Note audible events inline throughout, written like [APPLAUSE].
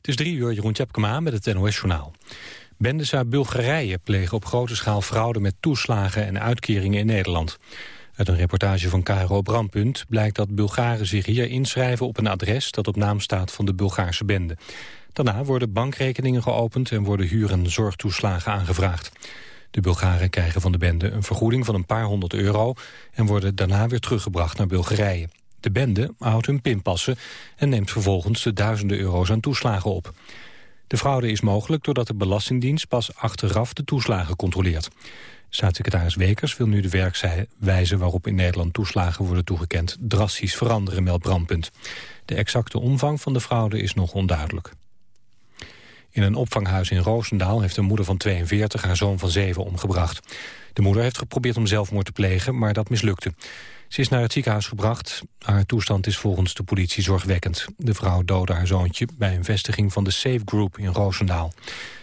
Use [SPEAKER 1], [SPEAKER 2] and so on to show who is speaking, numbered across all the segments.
[SPEAKER 1] Het is drie uur, Jeroen Tjepkema met het NOS-journaal. Bendes uit Bulgarije plegen op grote schaal fraude met toeslagen en uitkeringen in Nederland. Uit een reportage van KRO Brandpunt blijkt dat Bulgaren zich hier inschrijven op een adres dat op naam staat van de Bulgaarse bende. Daarna worden bankrekeningen geopend en worden huur- en zorgtoeslagen aangevraagd. De Bulgaren krijgen van de bende een vergoeding van een paar honderd euro... en worden daarna weer teruggebracht naar Bulgarije. De bende houdt hun pinpassen en neemt vervolgens de duizenden euro's aan toeslagen op. De fraude is mogelijk doordat de Belastingdienst pas achteraf de toeslagen controleert. Staatssecretaris Wekers wil nu de werkwijze waarop in Nederland toeslagen worden toegekend drastisch veranderen, meldt Brandpunt. De exacte omvang van de fraude is nog onduidelijk. In een opvanghuis in Roosendaal heeft een moeder van 42 haar zoon van 7 omgebracht. De moeder heeft geprobeerd om zelfmoord te plegen, maar dat mislukte. Ze is naar het ziekenhuis gebracht. Haar toestand is volgens de politie zorgwekkend. De vrouw doodde haar zoontje bij een vestiging van de Safe Group in Roosendaal.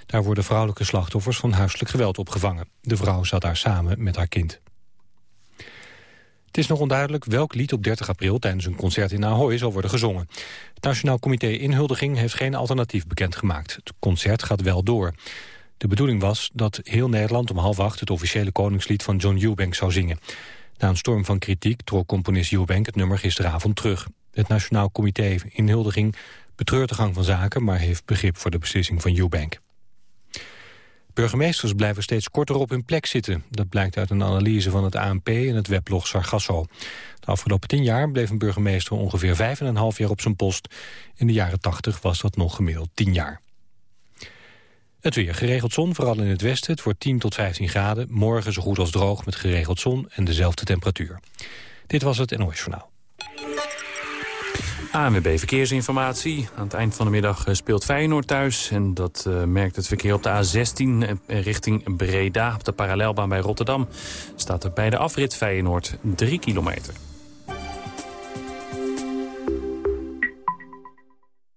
[SPEAKER 1] Daar worden vrouwelijke slachtoffers van huiselijk geweld opgevangen. De vrouw zat daar samen met haar kind. Het is nog onduidelijk welk lied op 30 april tijdens een concert in Ahoy zal worden gezongen. Het Nationaal Comité Inhuldiging heeft geen alternatief bekendgemaakt. Het concert gaat wel door. De bedoeling was dat heel Nederland om half acht het officiële koningslied van John Eubank zou zingen. Na een storm van kritiek trok componist Eubank het nummer gisteravond terug. Het Nationaal Comité Inhuldiging betreurt de gang van zaken... maar heeft begrip voor de beslissing van Eubank. Burgemeesters blijven steeds korter op hun plek zitten. Dat blijkt uit een analyse van het ANP en het weblog Sargasso. De afgelopen tien jaar bleef een burgemeester ongeveer vijf en een half jaar op zijn post. In de jaren tachtig was dat nog gemiddeld tien jaar. Het weer geregeld zon, vooral in het westen. Het wordt 10 tot 15 graden. Morgen zo goed als droog met geregeld zon en dezelfde temperatuur. Dit was het NOS Journaal.
[SPEAKER 2] ANWB Verkeersinformatie. Aan het eind van de middag eh, speelt Feyenoord thuis. En dat uh, merkt het verkeer op de A16 eh, richting Breda. Op de parallelbaan bij Rotterdam staat er bij de afrit Feyenoord 3 kilometer.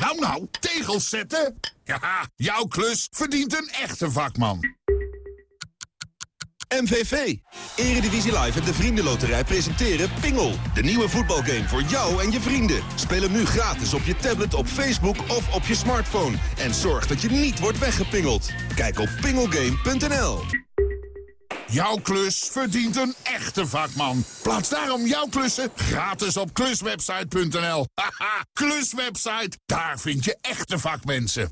[SPEAKER 3] Nou, nou, tegels zetten? Ja, jouw klus verdient een echte vakman.
[SPEAKER 4] MVV. Eredivisie Live en de Vriendenloterij presenteren Pingel. De nieuwe voetbalgame voor jou en je vrienden. Speel hem nu gratis op je tablet, op Facebook of op je smartphone. En zorg dat je niet wordt weggepingeld. Kijk op pingelgame.nl.
[SPEAKER 3] Jouw klus verdient een echte vakman. Plaats daarom jouw klussen gratis op kluswebsite.nl. Haha, kluswebsite, daar vind je echte vakmensen.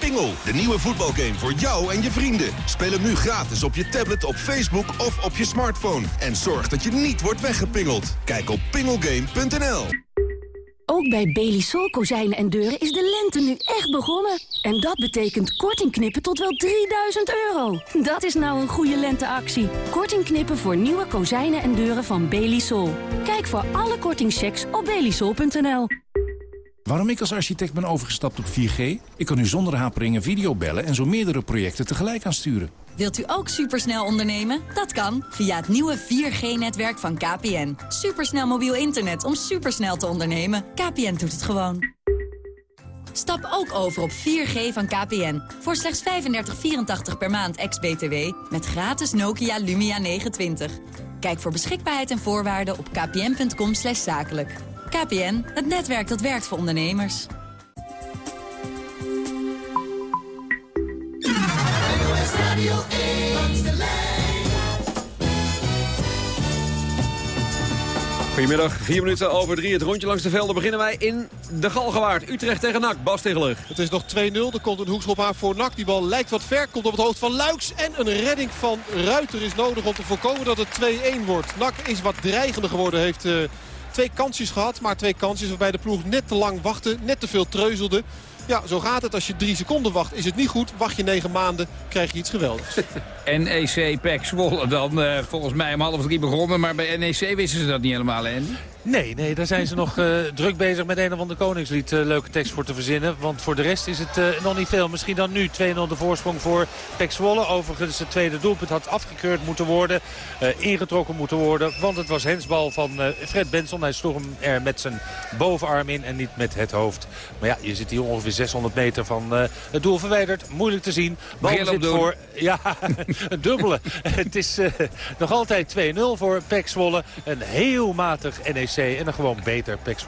[SPEAKER 4] Pingel, de nieuwe voetbalgame voor jou en je vrienden. Speel hem nu gratis op je tablet, op Facebook of op je smartphone. En zorg dat je niet wordt weggepingeld. Kijk op pingelgame.nl.
[SPEAKER 5] Ook bij Belisol kozijnen en deuren is de lente nu echt begonnen. En dat betekent korting knippen tot wel 3000 euro. Dat is nou een goede lenteactie. Korting knippen voor nieuwe kozijnen en deuren van Belisol. Kijk voor alle kortingchecks op belisol.nl.
[SPEAKER 6] Waarom ik als architect ben overgestapt op 4G? Ik kan nu zonder haperingen video bellen en zo meerdere projecten tegelijk aansturen.
[SPEAKER 7] Wilt u ook supersnel ondernemen? Dat kan via het nieuwe 4G-netwerk van KPN. Supersnel mobiel internet om supersnel te ondernemen. KPN doet het gewoon. Stap ook over op 4G van KPN. Voor slechts 35,84 per maand ex-BTW. Met gratis Nokia Lumia 920. Kijk voor beschikbaarheid en voorwaarden op kpn.com zakelijk. KPN, het netwerk dat werkt voor ondernemers.
[SPEAKER 8] Goedemiddag, vier minuten over drie. Het rondje langs de velden beginnen wij in de Galgenwaard. Utrecht tegen NAC, Bas Tegeler.
[SPEAKER 9] Het is nog 2-0, er komt een hoekschop aan voor NAC. Die bal lijkt wat ver, komt op het hoofd van Luiks. En een redding van Ruiter is nodig om te voorkomen dat het 2-1 wordt. NAC is wat dreigender geworden, heeft... Uh, Twee kansjes gehad, maar twee kansjes waarbij de ploeg net te lang wachtte. Net te veel treuzelde. Ja, zo gaat het. Als je drie seconden wacht is het niet goed. Wacht je negen maanden, krijg je iets geweldigs. [LAUGHS]
[SPEAKER 10] NEC, PEC Zwolle dan uh, volgens mij om half drie begonnen. Maar bij NEC wisten ze dat niet helemaal, Andy. Nee, nee, daar zijn ze nog uh, druk bezig met een of ander koningslied. Uh, leuke tekst voor te verzinnen. Want voor de rest is het uh, nog niet veel. Misschien dan nu 2-0 de voorsprong voor Pek Zwolle. Overigens het tweede doelpunt had afgekeurd moeten worden. ingetrokken moeten worden. Want het was hensbal van Fred Benson. Hij sloeg hem er met zijn bovenarm in en niet met het hoofd. Maar ja, je zit hier ongeveer 600 meter van het doel verwijderd. Moeilijk te zien. Bal zit voor... [LAUGHS] Ja, een dubbele. [LAUGHS] het is nog altijd 2-0 voor Pek Zwolle. Een heel matig NEC en dan gewoon beter Pek.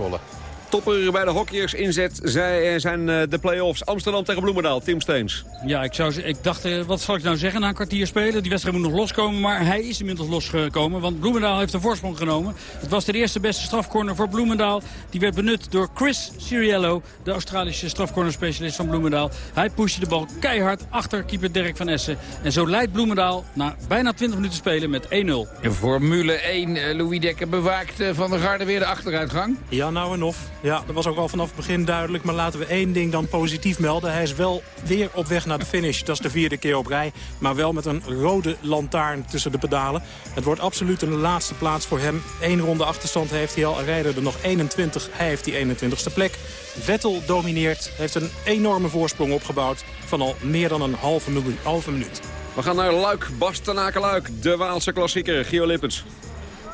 [SPEAKER 8] Topper bij de hockeyers inzet zij eh, zijn eh, de play-offs. Amsterdam tegen Bloemendaal. Tim Steens.
[SPEAKER 11] Ja, ik, zou, ik dacht, eh, wat zal ik nou zeggen na een kwartier spelen? Die wedstrijd moet nog loskomen, maar hij is inmiddels losgekomen. Want Bloemendaal heeft een voorsprong genomen. Het was de eerste beste strafcorner voor Bloemendaal. Die werd benut door Chris Ciriello, de Australische strafcornerspecialist van Bloemendaal. Hij pushte de bal keihard achter keeper Dirk van Essen. En zo leidt Bloemendaal na bijna 20 minuten spelen met 1-0.
[SPEAKER 12] Formule 1, Louis Dekker bewaakt van de Garde weer de achteruitgang.
[SPEAKER 13] Ja, nou en of. Ja, dat was ook wel vanaf het begin duidelijk. Maar laten we één ding dan positief melden. Hij is wel weer op weg naar de finish. Dat is de vierde keer op rij. Maar wel met een rode lantaarn tussen de pedalen. Het wordt absoluut een laatste plaats voor hem. Eén ronde achterstand heeft hij al. Er rijden er nog 21. Hij heeft die 21ste plek. Vettel domineert. Heeft een enorme voorsprong opgebouwd. Van al meer dan een halve, halve minuut.
[SPEAKER 8] We gaan naar Luik, Bastenaken-Luik. De Waalse klassieker, Gio Lippens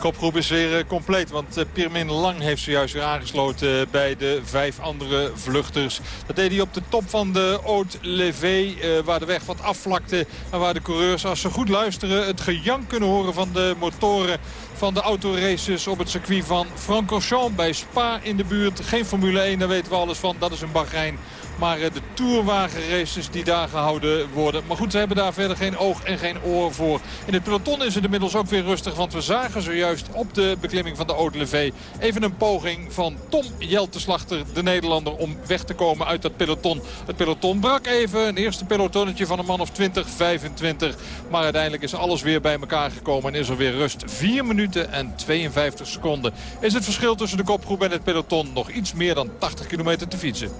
[SPEAKER 14] kopgroep is weer eh, compleet. Want eh, Pirmin Lang heeft zojuist weer aangesloten eh, bij de vijf andere vluchters. Dat deed hij op de top van de Haute Levé. Waar de weg wat afvlakte. En waar de coureurs, als ze goed luisteren, het gejank kunnen horen van de motoren van de autoraces op het circuit van Francorchamps bij Spa in de buurt. Geen Formule 1, daar weten we alles van. Dat is een Bahrein. Maar de tourwagenraces die daar gehouden worden. Maar goed, ze hebben daar verder geen oog en geen oor voor. In het peloton is het inmiddels ook weer rustig. Want we zagen zojuist op de beklimming van de Levé even een poging van Tom Jelteslachter, de Nederlander, om weg te komen uit dat peloton. Het peloton brak even. Een eerste pelotonnetje van een man of 20, 25. Maar uiteindelijk is alles weer bij elkaar gekomen en is er weer rust. 4 minuten en 52 seconden. Is het verschil tussen de kopgroep en het peloton nog iets meer dan 80 kilometer te fietsen.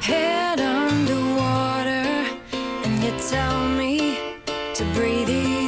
[SPEAKER 12] Head underwater and you tell me to breathe.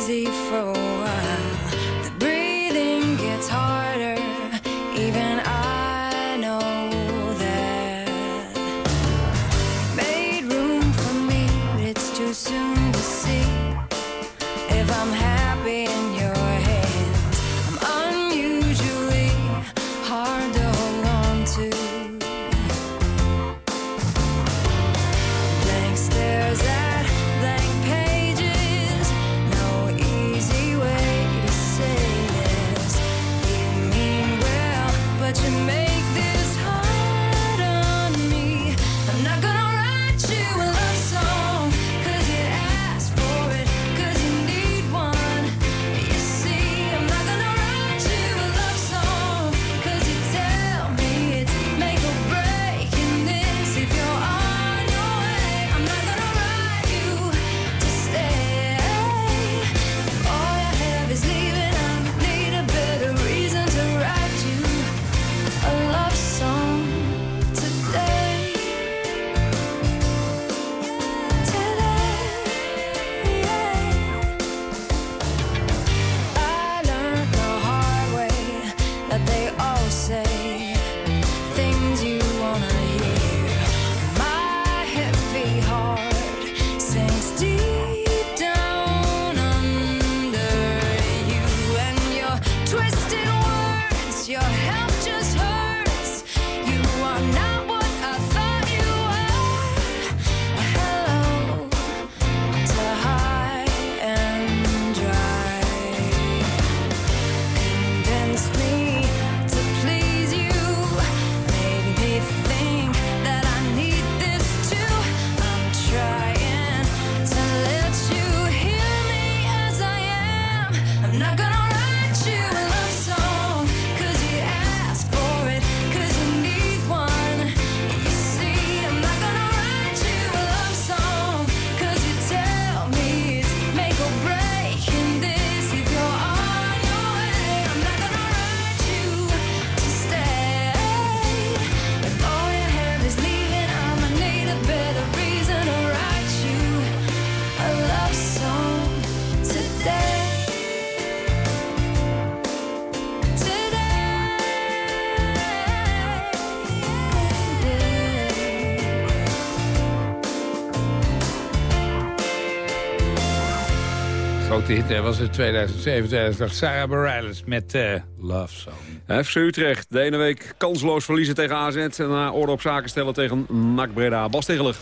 [SPEAKER 12] Hit hè, was het 2007, 2008. Sarah Bareilles met uh, Love Song.
[SPEAKER 8] FC Utrecht, de ene week kansloos verliezen tegen AZ... en na orde op zaken stellen tegen NAC Breda. Bas Tegelig.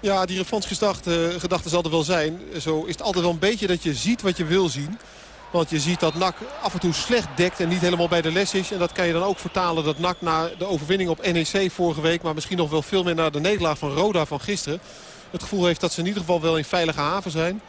[SPEAKER 9] Ja, die gedachte, gedachte zal er wel zijn. Zo is het altijd wel een beetje dat je ziet wat je wil zien. Want je ziet dat NAC af en toe slecht dekt en niet helemaal bij de les is. En dat kan je dan ook vertalen dat NAC na de overwinning op NEC vorige week... maar misschien nog wel veel meer naar de nederlaag van Roda van gisteren... het gevoel heeft dat ze in ieder geval wel in veilige haven zijn.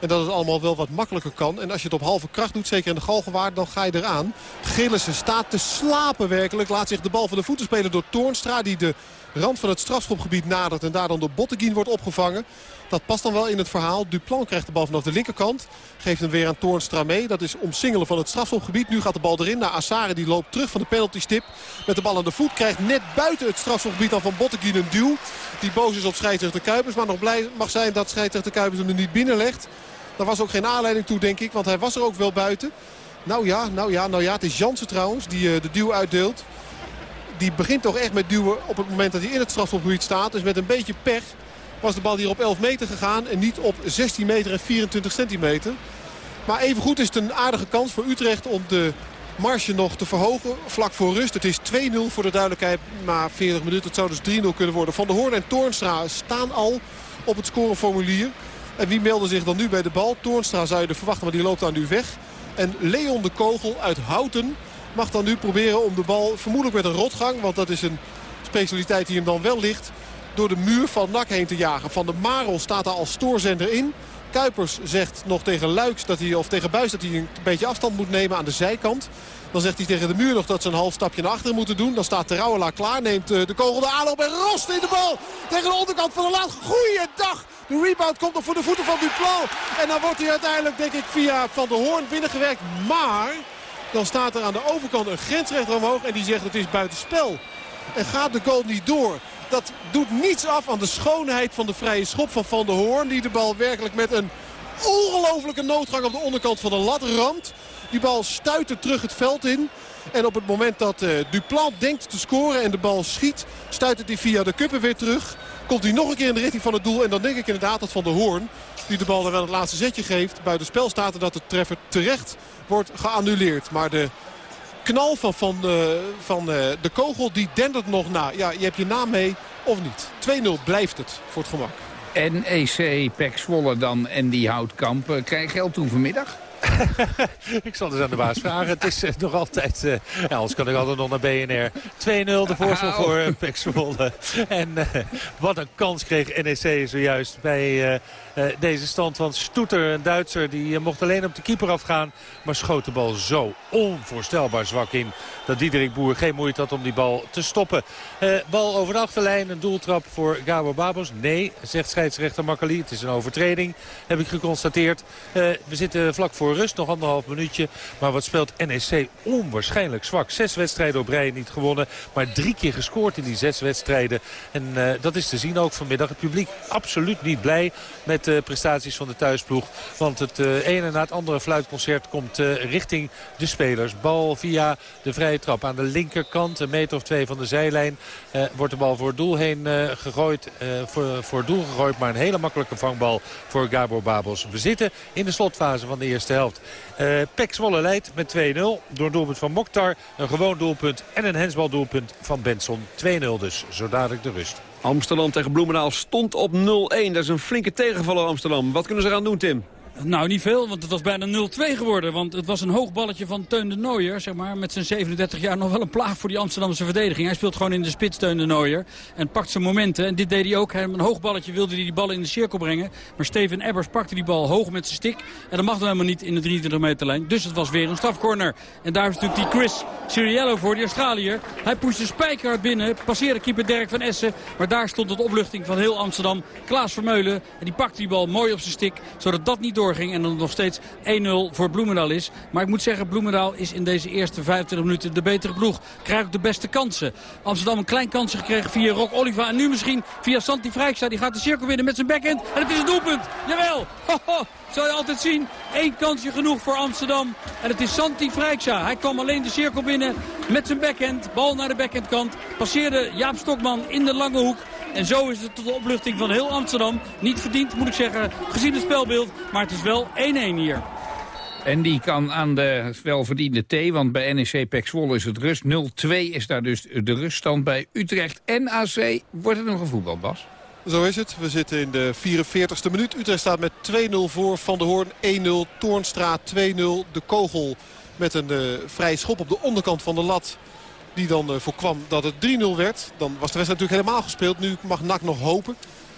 [SPEAKER 9] En dat het allemaal wel wat makkelijker kan. En als je het op halve kracht doet, zeker in de galgenwaard, dan ga je eraan. Gillissen staat te slapen werkelijk. Laat zich de bal van de voeten spelen door Toornstra. Die de rand van het strafschopgebied nadert. En daar dan door Botteguin wordt opgevangen. Dat past dan wel in het verhaal. Duplan krijgt de bal vanaf de linkerkant. Geeft hem weer aan Toornstra mee. Dat is omsingelen van het strafschopgebied. Nu gaat de bal erin naar Assare. Die loopt terug van de penaltystip. Met de bal aan de voet. Krijgt net buiten het strafschopgebied dan van Botteguin een duw. Die boos is op scheidsrechter Kuipers. Maar nog blij mag zijn dat scheidsrechter Kuipers hem er niet binnenlegt. Daar was ook geen aanleiding toe, denk ik. Want hij was er ook wel buiten. Nou ja, nou ja, nou ja. Het is Jansen trouwens die uh, de duw uitdeelt. Die begint toch echt met duwen op het moment dat hij in het strafschopgebied staat. Dus met een beetje pech was de bal hier op 11 meter gegaan. En niet op 16 meter en 24 centimeter. Maar evengoed is het een aardige kans voor Utrecht om de marge nog te verhogen. Vlak voor rust. Het is 2-0 voor de duidelijkheid. Maar 40 minuten. Het zou dus 3-0 kunnen worden. Van der Hoorn en Toornstra staan al op het scoreformulier. En wie meldde zich dan nu bij de bal? Toornstra zou je er verwachten, maar die loopt dan nu weg. En Leon de Kogel uit Houten mag dan nu proberen om de bal, vermoedelijk met een rotgang... want dat is een specialiteit die hem dan wel ligt... door de muur van Nak heen te jagen. Van de Marel staat daar als stoorzender in. Kuipers zegt nog tegen Luiks dat hij, of tegen Buis dat hij een beetje afstand moet nemen aan de zijkant. Dan zegt hij tegen de muur nog dat ze een half stapje naar achteren moeten doen. Dan staat Terouwela klaar, neemt eh, de kogel de aanloop en rost in de bal. Tegen de onderkant van de laat. Goeiedag! De rebound komt nog voor de voeten van Duplan. En dan wordt hij uiteindelijk, denk ik, via Van der Hoorn binnengewerkt. Maar dan staat er aan de overkant een grensrechter omhoog. En die zegt het is buitenspel. En gaat de goal niet door. Dat doet niets af aan de schoonheid van de vrije schop van Van der Hoorn. Die de bal werkelijk met een ongelofelijke noodgang op de onderkant van de lat ramt. Die bal stuit terug het veld in. En op het moment dat uh, Duplan denkt te scoren en de bal schiet... stuit hij via de kuppen weer terug. Komt hij nog een keer in de richting van het doel. En dan denk ik inderdaad dat Van der Hoorn, die de bal er wel het laatste zetje geeft... buiten spel staat en dat de treffer terecht wordt geannuleerd. Maar de knal van, van, uh, van uh, de kogel, die dendert nog na. Ja, je hebt je naam mee of niet. 2-0 blijft het voor het gemak.
[SPEAKER 12] NEC, Pek Zwolle dan en die Houtkamp. Krijg geld toe vanmiddag? [LAUGHS]
[SPEAKER 10] ik zal dus aan de baas vragen. Het is uh, nog altijd... Uh, ja, anders kan ik altijd nog naar BNR. 2-0 de voorstel voor uh, Pek Zwolle. En wat een kans kreeg NEC zojuist bij deze stand. van Stoeter, een Duitser, die mocht alleen op de keeper afgaan. Maar schoot de bal zo onvoorstelbaar zwak in. Dat Diederik Boer geen moeite had om die bal te stoppen. bal over de achterlijn. Een doeltrap voor Gabo Babos. Nee, zegt scheidsrechter Makkeli. Het is een overtreding, heb ik geconstateerd. we zitten vlak voor rust. Nog anderhalf minuutje. Maar wat speelt NEC onwaarschijnlijk zwak. Zes wedstrijden op rij niet gewonnen. Maar drie keer gescoord in die zes wedstrijden. En uh, dat is te zien ook vanmiddag. Het publiek absoluut niet blij met de prestaties van de thuisploeg. Want het uh, ene na het andere fluitconcert komt uh, richting de spelers. Bal via de vrije trap aan de linkerkant. Een meter of twee van de zijlijn. wordt de bal voor doel heen gegooid. voor, voor doel gegooid. Maar een hele makkelijke vangbal voor Gabor Babos. We zitten in de slotfase van de eerste helft. Uh, Pek Zwolle leidt met 2-0 door doelpunt van Mokhtar. Een gewoon doelpunt en een hensbaldoelpunt van Benson. 2-0 dus, zo dadelijk de rust.
[SPEAKER 8] Amsterdam tegen Bloemendaal stond op 0-1. Dat is een flinke tegenvaller Amsterdam. Wat kunnen ze eraan doen, Tim?
[SPEAKER 11] Nou, niet veel, want het was bijna 0-2 geworden. Want het was een hoog balletje van Teun de Nooier, zeg maar. Met zijn 37 jaar nog wel een plaag voor die Amsterdamse verdediging. Hij speelt gewoon in de spits Teun de Nooier. En pakt zijn momenten. En dit deed hij ook. Hij, een hoog balletje wilde hij die bal in de cirkel brengen. Maar Steven Ebbers pakte die bal hoog met zijn stick. En dat mag dan helemaal niet in de 23 meter lijn. Dus het was weer een strafcorner. En daar is natuurlijk die Chris Siriello voor, die Australiër. Hij pushte spijkerhard binnen. Passeerde keeper Dirk van Essen. Maar daar stond het opluchting van heel Amsterdam. Klaas Vermeulen. En die pakte die bal mooi op zijn stick. Zodat dat niet doorging. En dan nog steeds 1-0 voor Bloemendaal is. Maar ik moet zeggen, Bloemendaal is in deze eerste 25 minuten de betere ploeg. Krijgt de beste kansen. Amsterdam een klein kansje gekregen via Rock Oliva. En nu misschien via Santi Vrijksta. Die gaat de cirkel winnen met zijn backhand. En het is een doelpunt. Jawel. Ho, Zal je altijd zien. Eén kansje genoeg voor Amsterdam. En het is Santi Vrijksa. Hij kwam alleen de cirkel binnen met zijn backhand. Bal naar de backhandkant. Passeerde Jaap Stokman in de lange hoek. En zo is het tot de opluchting van heel Amsterdam. Niet verdiend, moet ik zeggen, gezien het spelbeeld. Maar het is wel 1-1 hier.
[SPEAKER 12] En die kan aan de welverdiende T, want bij NEC Pek Zwolle is het rust. 0-2 is daar dus de ruststand bij Utrecht en AC. Wordt het nog een voetbal, Bas?
[SPEAKER 9] Zo is het. We zitten in de 44ste minuut. Utrecht staat met 2-0 voor. Van der Hoorn 1-0. Toornstra 2-0. De kogel met een uh, vrij schop op de onderkant van de lat. Die dan uh, voorkwam dat het 3-0 werd. Dan was de wedstrijd natuurlijk helemaal gespeeld. Nu mag NAC nog hopen.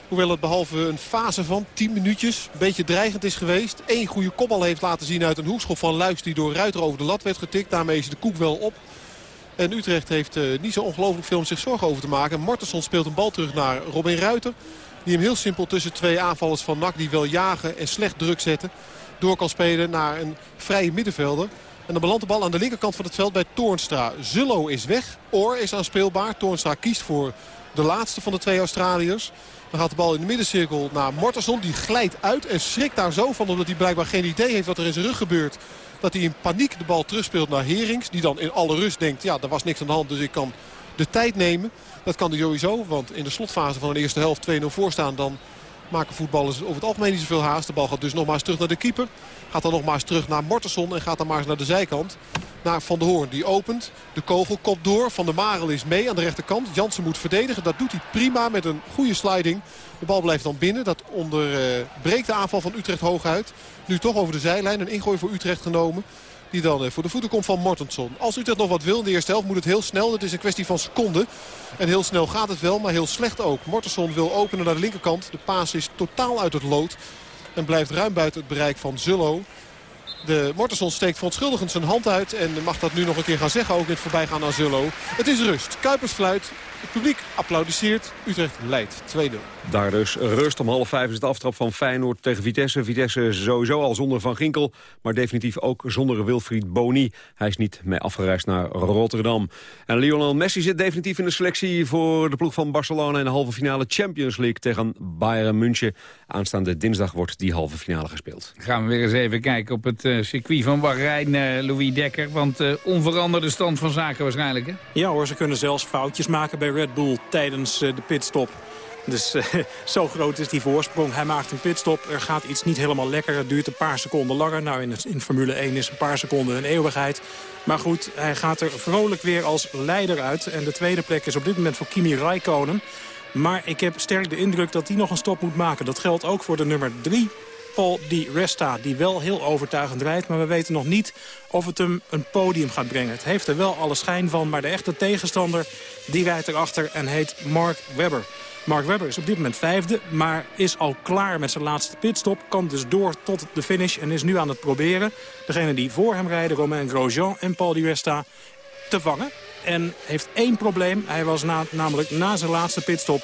[SPEAKER 9] Hoewel het behalve een fase van 10 minuutjes een beetje dreigend is geweest. Eén goede kopbal heeft laten zien uit een hoekschop van Luiks die door Ruiter over de lat werd getikt. Daarmee is de koek wel op. En Utrecht heeft uh, niet zo ongelooflijk veel om zich zorgen over te maken. Mortenson speelt een bal terug naar Robin Ruiter. Die hem heel simpel tussen twee aanvallers van NAC die wel jagen en slecht druk zetten. Door kan spelen naar een vrije middenvelder. En dan belandt de bal aan de linkerkant van het veld bij Toornstra. Zullo is weg. Oor is aanspeelbaar. Toornstra kiest voor de laatste van de twee Australiërs. Dan gaat de bal in de middencirkel naar Mortenson. Die glijdt uit en schrikt daar zo van omdat hij blijkbaar geen idee heeft wat er in zijn rug gebeurt. Dat hij in paniek de bal terugspeelt naar Herings. Die dan in alle rust denkt, ja, er was niks aan de hand, dus ik kan de tijd nemen. Dat kan hij sowieso, want in de slotfase van de eerste helft 2-0 voorstaan... dan maken voetballers over het algemeen niet zoveel haast. De bal gaat dus nogmaals terug naar de keeper. Gaat dan nogmaals terug naar Mortenson en gaat dan maar eens naar de zijkant. Naar Van der Hoorn. Die opent. De kogel komt door. Van der Marel is mee aan de rechterkant. Jansen moet verdedigen. Dat doet hij prima met een goede sliding. De bal blijft dan binnen. Dat onderbreekt de aanval van Utrecht hooguit. Nu toch over de zijlijn. Een ingooi voor Utrecht genomen. Die dan voor de voeten komt van Mortensson. Als Utrecht nog wat wil in de eerste helft moet het heel snel. Het is een kwestie van seconden. En heel snel gaat het wel, maar heel slecht ook. Mortensson wil openen naar de linkerkant. De paas is totaal uit het lood. En blijft ruim buiten het bereik van Zullo. De Mortenson steekt verontschuldigend zijn hand uit. En mag dat nu nog een keer gaan zeggen, ook in het voorbijgaan aan Zullo. Het is rust. Kuipers fluit. Het publiek applaudisseert. Utrecht leidt 2-0.
[SPEAKER 8] Daar dus rust. Om half vijf is het aftrap van Feyenoord tegen Vitesse. Vitesse sowieso al zonder Van Ginkel. Maar definitief ook zonder Wilfried Boni. Hij is niet mee afgereisd naar Rotterdam. En Lionel Messi zit definitief in de selectie voor de ploeg van Barcelona... in de halve finale Champions League tegen Bayern München. Aanstaande dinsdag wordt die halve finale gespeeld.
[SPEAKER 12] Gaan we weer eens even kijken op het uh, circuit van Bahrein, uh, Louis Dekker. Want uh, onveranderde stand van zaken waarschijnlijk, hè?
[SPEAKER 13] Ja hoor, ze kunnen zelfs foutjes maken bij Red Bull tijdens de pitstop. Dus uh, [LAUGHS] zo groot is die voorsprong. Hij maakt een pitstop. Er gaat iets niet helemaal lekker. Het duurt een paar seconden langer. Nou, in, in Formule 1 is een paar seconden een eeuwigheid. Maar goed, hij gaat er vrolijk weer als leider uit. En de tweede plek is op dit moment voor Kimi Raikkonen. Maar ik heb sterk de indruk dat hij nog een stop moet maken. Dat geldt ook voor de nummer 3, Paul Di Resta. Die wel heel overtuigend rijdt, maar we weten nog niet of het hem een podium gaat brengen. Het heeft er wel alle schijn van, maar de echte tegenstander die rijdt erachter en heet Mark Webber. Mark Webber is op dit moment vijfde, maar is al klaar met zijn laatste pitstop. Kan dus door tot de finish en is nu aan het proberen. Degene die voor hem rijden, Romain Grosjean en Paul Di Resta, te vangen. En heeft één probleem. Hij was na, namelijk na zijn laatste pitstop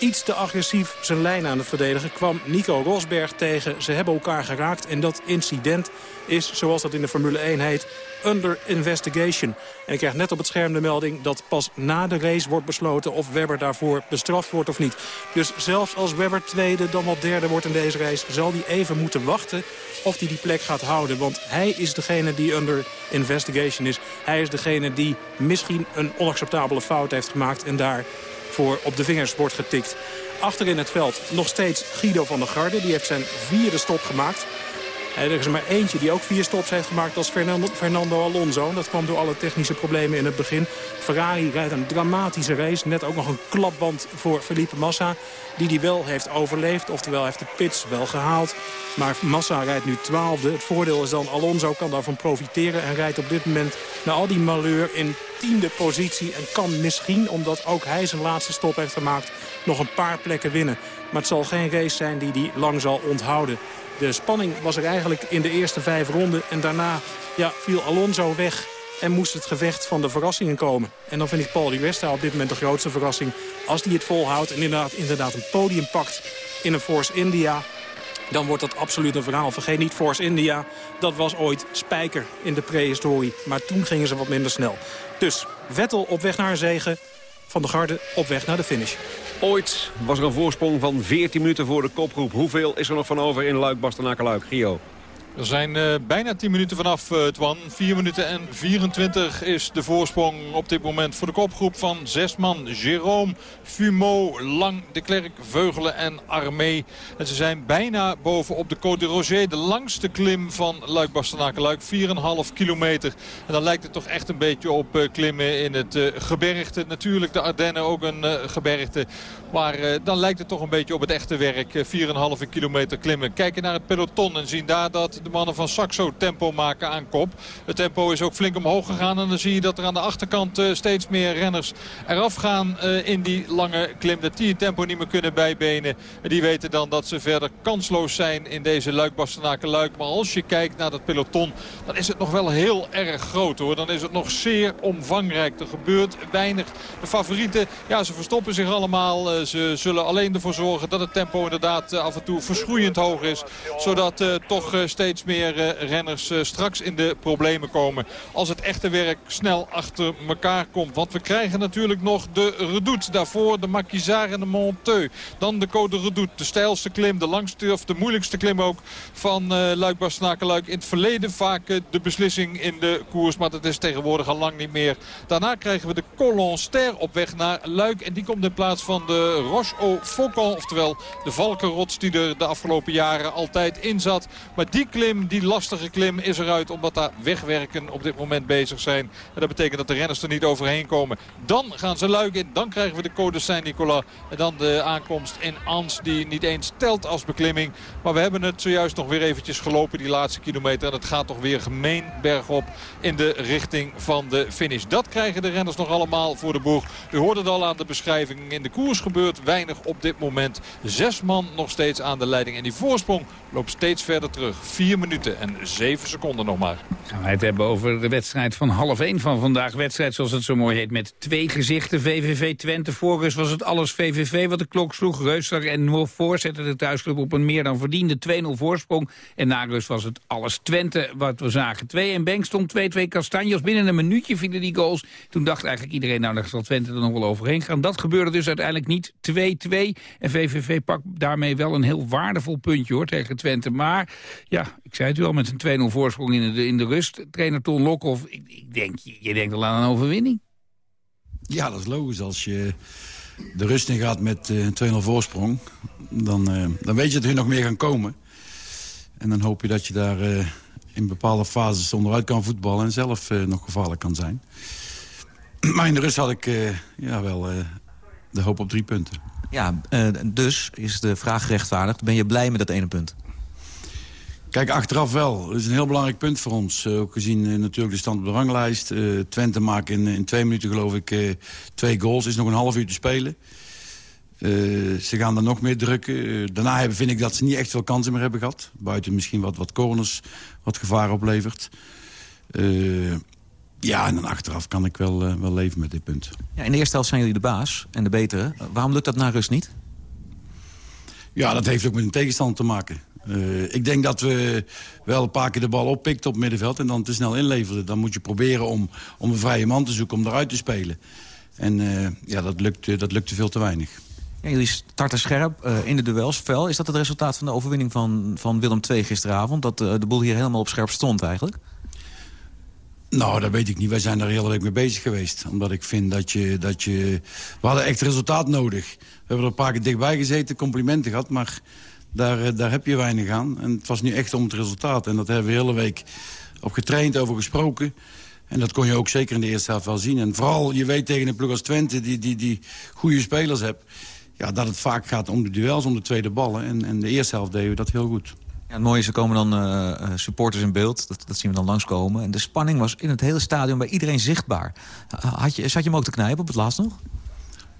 [SPEAKER 13] iets te agressief zijn lijn aan het verdedigen. Kwam Nico Rosberg tegen. Ze hebben elkaar geraakt. En dat incident is, zoals dat in de Formule 1 heet, under investigation. En ik krijg net op het scherm de melding dat pas na de race wordt besloten... of Webber daarvoor bestraft wordt of niet. Dus zelfs als Webber tweede, dan wel derde wordt in deze race... zal hij even moeten wachten of hij die plek gaat houden. Want hij is degene die under investigation is. Hij is degene die misschien een onacceptabele fout heeft gemaakt... en daar voor op de vingers wordt getikt. Achter in het veld nog steeds Guido van der Garde. Die heeft zijn vierde stop gemaakt. Er is er maar eentje die ook vier stops heeft gemaakt als Fernando, Fernando Alonso. Dat kwam door alle technische problemen in het begin. Ferrari rijdt een dramatische race. Net ook nog een klapband voor Felipe Massa. Die die wel heeft overleefd. Oftewel heeft de pits wel gehaald. Maar Massa rijdt nu twaalfde. Het voordeel is dan Alonso kan daarvan profiteren. En rijdt op dit moment na al die malheur in tiende positie. En kan misschien, omdat ook hij zijn laatste stop heeft gemaakt... nog een paar plekken winnen. Maar het zal geen race zijn die hij lang zal onthouden. De spanning was er eigenlijk in de eerste vijf ronden. En daarna ja, viel Alonso weg en moest het gevecht van de verrassingen komen. En dan vind ik Paul Di Resta op dit moment de grootste verrassing. Als hij het volhoudt en inderdaad, inderdaad een podium pakt in een Force India... dan wordt dat absoluut een verhaal. Vergeet niet, Force India, dat was ooit spijker in de prehistorie. Maar toen gingen ze wat minder snel. Dus Vettel op weg naar een zegen, Van de Garde op weg naar de finish.
[SPEAKER 8] Ooit was er een voorsprong van 14 minuten voor de kopgroep. Hoeveel is er nog van over in Luik, Bastenaken, Luik? Gio?
[SPEAKER 14] Er zijn uh, bijna 10 minuten vanaf, uh, Twan. 4 minuten en 24 is de voorsprong op dit moment voor de kopgroep van zes man. Jérôme, Fumo, Lang, De Klerk, Veugelen en Armee. En ze zijn bijna boven op de Côte de Roger. De langste klim van luik bastenaken luik 4,5 kilometer. En dan lijkt het toch echt een beetje op uh, klimmen in het gebergte. Natuurlijk de Ardennen ook een gebergte. Maar dan lijkt het toch een beetje op het echte werk. 4,5 kilometer klimmen. Kijken naar het peloton en zien daar dat de mannen van Saxo tempo maken aan kop. Het tempo is ook flink omhoog gegaan. En dan zie je dat er aan de achterkant uh, steeds meer renners eraf gaan in die lange klim. Dat die het tempo niet meer kunnen bijbenen. En die weten dan dat ze verder kansloos zijn in deze luik luik Maar als je kijkt naar dat peloton, dan is het nog wel heel erg groot hoor. Dan is het nog zeer omvangrijk. Er gebeurt weinig. De favorieten, ja ze verstoppen zich allemaal. Uh, ze zullen alleen ervoor zorgen dat het tempo inderdaad af en toe verschroeiend hoog is. Zodat toch steeds meer eh, renners eh, straks in de problemen komen. Als het echte werk snel achter elkaar komt. Want we krijgen natuurlijk nog de Redoute. Daarvoor de Maquisard en de Monteux. Dan de Code Redoute. De stijlste klim, de langste of de moeilijkste klim ook van uh, luik In het verleden vaak de beslissing in de koers. Maar dat is tegenwoordig al lang niet meer. Daarna krijgen we de Colon Ster op weg naar Luik. En die komt in plaats van de Roche au Faucon. Oftewel de valkenrots die er de afgelopen jaren altijd in zat. Maar die klim die lastige klim is eruit omdat daar wegwerken op dit moment bezig zijn. En dat betekent dat de renners er niet overheen komen. Dan gaan ze luiken in. Dan krijgen we de Code Saint-Nicolas. En dan de aankomst in Ans die niet eens telt als beklimming. Maar we hebben het zojuist nog weer eventjes gelopen die laatste kilometer. En het gaat toch weer gemeen bergop in de richting van de finish. Dat krijgen de renners nog allemaal voor de boeg. U hoorde het al aan de beschrijving. In de koers gebeurt weinig op dit moment. Zes man nog steeds aan de leiding. En die voorsprong loopt steeds verder terug. Vier minuten en zeven seconden nog maar.
[SPEAKER 12] Gaan wij het hebben over de wedstrijd van half 1 van vandaag. Wedstrijd zoals het zo mooi heet met twee gezichten. VVV Twente. Voor was het alles VVV wat de klok sloeg. Reusler en voor zetten de thuisclub op een meer dan verdiende 2-0 voorsprong. En na rust was het alles Twente wat we zagen. 2 en Bank stond 2-2 Castanjos. Binnen een minuutje vielen die goals. Toen dacht eigenlijk iedereen, nou dan zal Twente er nog wel overheen gaan. Dat gebeurde dus uiteindelijk niet. 2-2. En VVV pakt daarmee wel een heel waardevol puntje hoor tegen Twente. Maar ja, ik zei het al, met een 2-0 voorsprong in de, in de rust. Trainer Ton Lokhoff, ik, ik denk, je denkt al aan een overwinning.
[SPEAKER 15] Ja, dat is logisch. Als je de rust in gaat met uh, een 2-0 voorsprong... Dan, uh, dan weet je dat er nog meer gaan komen. En dan hoop je dat je daar uh, in bepaalde fases onderuit kan voetballen... en zelf nog gevaarlijk kan zijn. [CLEARS THROAT] Maar in de rust had ik ja, wel de hoop op drie punten.
[SPEAKER 16] Ja, dus is de vraag gerechtvaardigd. Ben je blij met dat ene punt?
[SPEAKER 15] Kijk, achteraf wel. Dat is een heel belangrijk punt voor ons. Uh, ook gezien uh, natuurlijk de stand op de ranglijst. Uh, Twente maakt in, in twee minuten geloof ik twee goals. is nog een half uur te spelen. ze gaan er nog meer drukken. daarna hebben, vind ik dat ze niet echt veel kansen meer hebben gehad. Buiten misschien wat, wat corners, wat gevaar oplevert. Ja, en dan achteraf kan ik wel, wel leven met dit punt.
[SPEAKER 16] Ja, in de eerste helft zijn jullie de baas en de betere. Waarom lukt dat na rust niet?
[SPEAKER 15] Ja, dat heeft ook met een tegenstander te maken. Uh, ik denk dat we wel een paar keer de bal oppikten op het middenveld... en dan te snel inleverden. Dan moet je proberen om, om een vrije man te zoeken om eruit te spelen. En uh, ja, dat lukte, dat lukte veel te weinig.
[SPEAKER 16] Ja, jullie starten scherp uh, in de duels, fel. Is dat het resultaat van de overwinning van, van Willem II gisteravond? Dat de boel hier helemaal op scherp stond eigenlijk?
[SPEAKER 15] Nou, dat weet ik niet. Wij zijn daar de hele week mee bezig geweest. Omdat ik vind dat je... Dat je we hadden echt resultaat nodig. We hebben er een paar keer dichtbij gezeten, complimenten gehad... maar daar, eh, daar heb je weinig aan. En het was nu echt om het resultaat. En dat hebben we de hele week op getraind, over gesproken. En dat kon je ook zeker in de eerste helft wel zien. En vooral, je weet tegen een ploeg als Twente, die, die, die goede spelers hebt... Ja, dat het vaak gaat om de duels, om de tweede ballen. En, en de eerste helft deden we dat heel goed.
[SPEAKER 16] Het mooie is, er komen dan uh, supporters in beeld. Dat, dat zien we dan langskomen. En de spanning was in het hele stadion bij iedereen zichtbaar. Had je, zat je hem ook te knijpen op het laatst nog?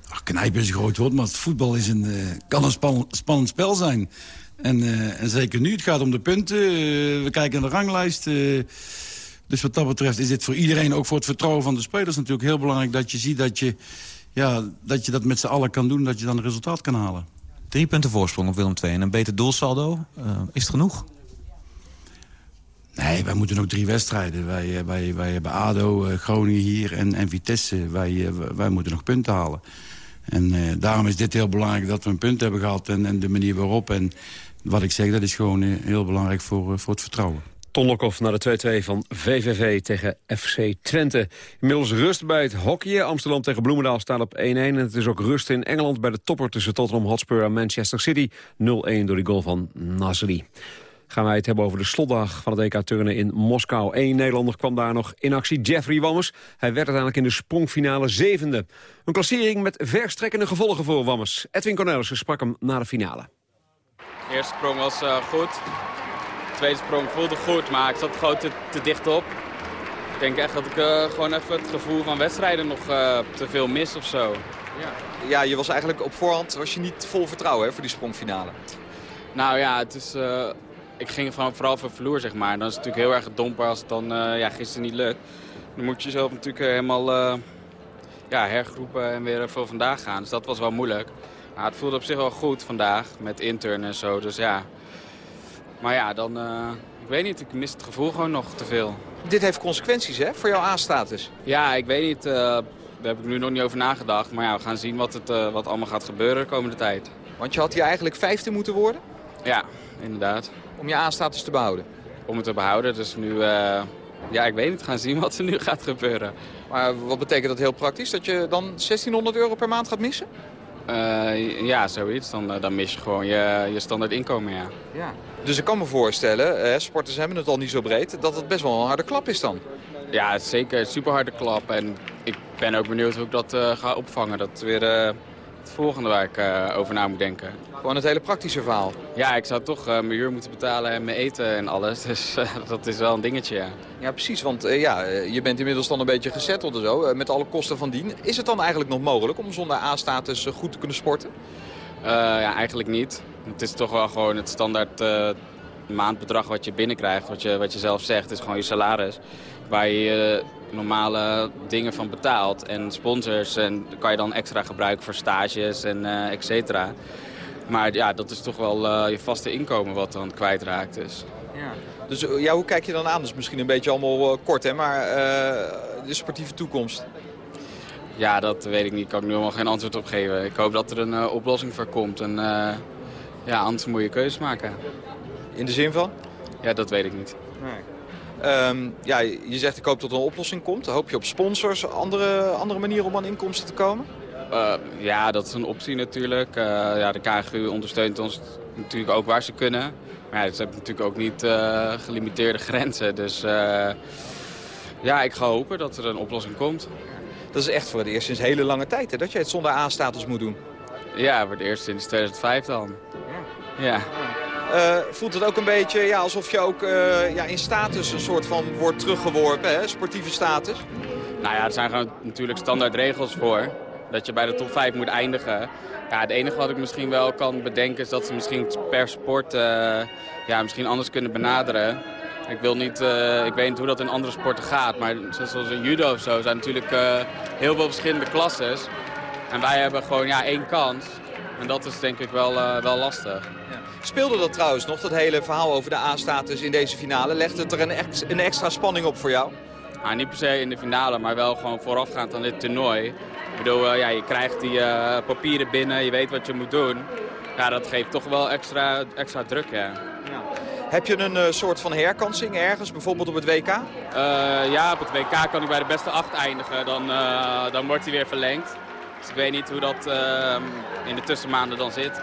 [SPEAKER 15] Ach, knijpen is een groot woord, maar het voetbal is een, uh, kan een span, spannend spel zijn. En, en, zeker nu, het gaat om de punten. We kijken naar de ranglijst. dus wat dat betreft is dit voor iedereen, ook voor het vertrouwen van de spelers... natuurlijk heel belangrijk dat je ziet dat je, ja, dat, je dat met z'n allen kan doen... dat je dan een resultaat kan halen.
[SPEAKER 16] Drie punten voorsprong op Willem II en een beter doelsaldo. is het genoeg?
[SPEAKER 15] Nee, wij moeten nog drie wedstrijden. Wij, wij, wij hebben ADO, Groningen hier en, en Vitesse. Wij, wij moeten nog punten halen. En daarom is dit heel belangrijk dat we een punt hebben gehad en, en de manier waarop. En wat ik zeg, dat is gewoon heel belangrijk voor, voor het vertrouwen.
[SPEAKER 8] Ton Lokhoff naar de 2-2 van VVV tegen FC Twente. Inmiddels rust bij het hockey. Amsterdam tegen Bloemendaal staat op 1-1. En het is ook rust in Engeland bij de topper tussen Tottenham Hotspur en Manchester City. 0-1 door die goal van Nasri. Gaan wij het hebben over de slotdag van het EK Turnen in Moskou. Eén Nederlander kwam daar nog in actie, Jeffrey Wammers. Hij werd uiteindelijk in de sprongfinale zevende. Een klassering met verstrekkende gevolgen voor Wammers. Edwin Cornelissen sprak hem na de finale.
[SPEAKER 17] De eerste sprong was uh, goed tweede sprong voelde goed, maar ik zat gewoon te, te dicht op. Ik denk echt dat ik uh, gewoon even het gevoel van wedstrijden nog uh, te veel mis of zo.
[SPEAKER 18] Ja. ja, je was eigenlijk op voorhand was je niet vol vertrouwen hè, voor die sprongfinale.
[SPEAKER 17] Nou ja, het is, uh, ik ging van, vooral voor vloer, zeg maar. Dan is het natuurlijk heel erg domper als het dan ja, gisteren niet lukt. Dan moet je jezelf natuurlijk helemaal ja, hergroepen en weer voor vandaag gaan. Dus dat was wel moeilijk. Maar het voelde op zich wel goed vandaag met intern en zo. Dus ja, maar ja, dan, uh, ik weet niet, ik mis het gevoel gewoon nog te veel.
[SPEAKER 18] Dit heeft consequenties hè, voor jouw A-status?
[SPEAKER 17] Ja, ik weet niet. Uh, daar heb ik nu nog niet over nagedacht. Maar ja, we gaan zien wat, het, uh, wat allemaal gaat gebeuren de komende tijd.
[SPEAKER 18] Want je had hier eigenlijk vijfde moeten worden?
[SPEAKER 17] Ja, inderdaad.
[SPEAKER 18] Om je A-status te behouden?
[SPEAKER 17] Om het te behouden. Dus nu, ja, ik weet niet. Gaan zien wat er nu [LAUGHS] gaat gebeuren.
[SPEAKER 18] Maar wat betekent dat heel praktisch? Dat je dan 1600 euro per maand gaat missen?
[SPEAKER 17] Uh, ja, zoiets. Dan, dan mis je gewoon je, je standaard inkomen, ja.
[SPEAKER 18] ja. Dus ik kan me voorstellen, eh, sporters hebben het al niet zo breed, dat het best wel een harde klap is dan.
[SPEAKER 17] Ja, het is zeker een super harde klap. En ik ben ook benieuwd hoe ik dat uh, ga opvangen. Dat weer uh, het volgende waar ik uh, over na moet denken.
[SPEAKER 18] Gewoon het hele praktische verhaal.
[SPEAKER 17] Ja, ik zou toch mijn huur moeten betalen en mijn eten en alles. [LAUGHS] Dus dat is wel een dingetje, ja.
[SPEAKER 18] Ja, precies. Want ja, je bent inmiddels dan een beetje gezetteld en zo, met alle kosten van dien. Is het dan eigenlijk nog mogelijk om zonder A-status goed te kunnen sporten?
[SPEAKER 17] ja, eigenlijk niet. Het is toch wel gewoon het standaard maandbedrag wat je binnenkrijgt, wat je, wat je zelf zegt, is gewoon je salaris. Waar je je normale dingen van betaalt. En sponsors en kan je dan extra gebruiken voor stages en uh, et cetera. Maar ja, dat is toch wel uh, je vaste inkomen wat dan kwijtraakt. Dus.
[SPEAKER 18] Ja. Dus ja, hoe kijk je dan aan? Dat is misschien een beetje allemaal uh, kort, hè? maar de sportieve toekomst?
[SPEAKER 17] Ja, dat weet ik niet. Kan ik nu helemaal geen antwoord op geven. Ik hoop dat er een oplossing voor komt. En ja, anders moet je keuzes maken.
[SPEAKER 18] In de zin van?
[SPEAKER 17] Ja, dat weet ik niet.
[SPEAKER 18] Nee. Um, ja, je zegt ik hoop dat er een oplossing komt. Hoop je op sponsors, andere, andere manieren om aan inkomsten te komen?
[SPEAKER 17] Uh, ja, dat is een optie natuurlijk. Uh, ja, de KGU ondersteunt ons natuurlijk ook waar ze kunnen. Maar ja, ze hebben natuurlijk ook niet uh, gelimiteerde [LAUGHS] grenzen. Dus ja, ik ga hopen dat er een oplossing komt.
[SPEAKER 18] Dat is echt voor het eerst sinds hele lange tijd hè, dat je het zonder A-status moet doen.
[SPEAKER 17] Ja, voor het eerst sinds 2005 dan. Ja. ja.
[SPEAKER 18] Uh, voelt het ook een beetje ja, alsof je ook uh, ja, in status een soort van wordt teruggeworpen, hè? sportieve status?
[SPEAKER 17] Nou ja, er zijn gewoon natuurlijk standaard regels voor. Dat je bij de top 5 moet eindigen. Ja, het enige wat ik misschien wel kan bedenken is dat ze misschien per sport uh, ja, misschien anders kunnen benaderen. Ik, wil niet, ik weet niet hoe dat in andere sporten gaat, maar zoals in judo of zo zijn natuurlijk heel veel verschillende klasses. En wij hebben gewoon ja, één kans. En dat is denk ik wel, wel lastig.
[SPEAKER 18] Speelde dat trouwens nog, dat hele verhaal over de A-status in deze finale? Legde het er een, ex een, extra spanning op voor jou?
[SPEAKER 17] Nou, niet per se in de finale, maar wel gewoon voorafgaand aan dit toernooi. Ik bedoel, uh, ja, je krijgt die uh, papieren binnen, je weet wat je moet doen. Ja, dat geeft toch wel extra, extra druk, ja. ja.
[SPEAKER 18] Heb je een uh, soort van herkansing ergens, bijvoorbeeld op het WK?
[SPEAKER 17] ja, op het WK kan ik bij de beste acht eindigen. Dan, dan wordt hij weer verlengd. Dus ik weet niet hoe dat ehm, in de tussenmaanden dan zit.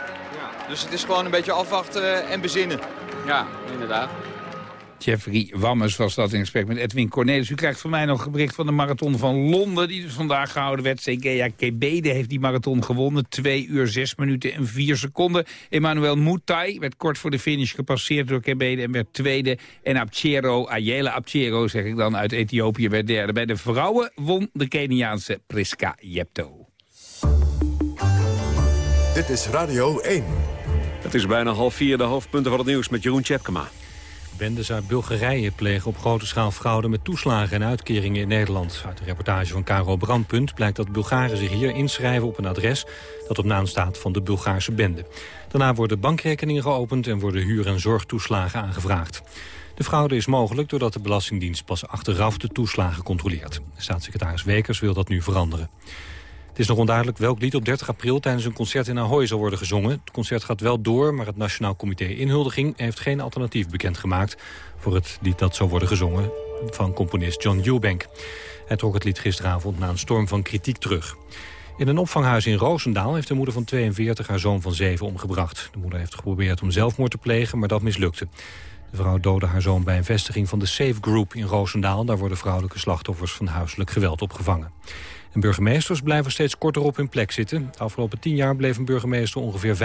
[SPEAKER 18] Dus het is gewoon een beetje afwachten en bezinnen.
[SPEAKER 17] Ja, inderdaad.
[SPEAKER 12] Jeffrey Wammes was dat in gesprek met Edwin Cornelis. U krijgt van mij nog een bericht van de marathon van Londen... die dus vandaag gehouden werd. Segea Kebede heeft die marathon gewonnen. 2 uur 6 minuten en 4 seconden. Emmanuel Mutai werd kort voor de finish gepasseerd door Kebede... en werd tweede. En Apchero, Ayela Apchero zeg ik dan, uit Ethiopië werd derde. Bij de vrouwen won de Keniaanse Priska Jepto.
[SPEAKER 19] Dit is Radio 1.
[SPEAKER 8] Het is bijna half vier de hoofdpunten van het nieuws met Jeroen Tjepkema.
[SPEAKER 1] Bendes uit Bulgarije plegen op grote schaal fraude met toeslagen en uitkeringen in Nederland. Uit de reportage van Caro Brandpunt blijkt dat Bulgaren zich hier inschrijven op een adres dat op naam staat van de Bulgaarse bende. Daarna worden bankrekeningen geopend en worden huur- en zorgtoeslagen aangevraagd. De fraude is mogelijk doordat de Belastingdienst pas achteraf de toeslagen controleert. Staatssecretaris Wekers wil dat nu veranderen. Het is nog onduidelijk welk lied op 30 april tijdens een concert in Ahoy zal worden gezongen. Het concert gaat wel door, maar het Nationaal Comité Inhuldiging heeft geen alternatief bekendgemaakt voor het lied dat zou worden gezongen van componist John Eubank. Hij trok het lied gisteravond na een storm van kritiek terug. In een opvanghuis in Roosendaal heeft de moeder van 42 haar zoon van 7 omgebracht. De moeder heeft geprobeerd om zelfmoord te plegen, maar dat mislukte. De vrouw doodde haar zoon bij een vestiging van de Safe Group in Roosendaal. Daar worden vrouwelijke slachtoffers van huiselijk geweld opgevangen. En burgemeesters blijven steeds korter op hun plek zitten. De afgelopen tien jaar bleef een burgemeester ongeveer 5,5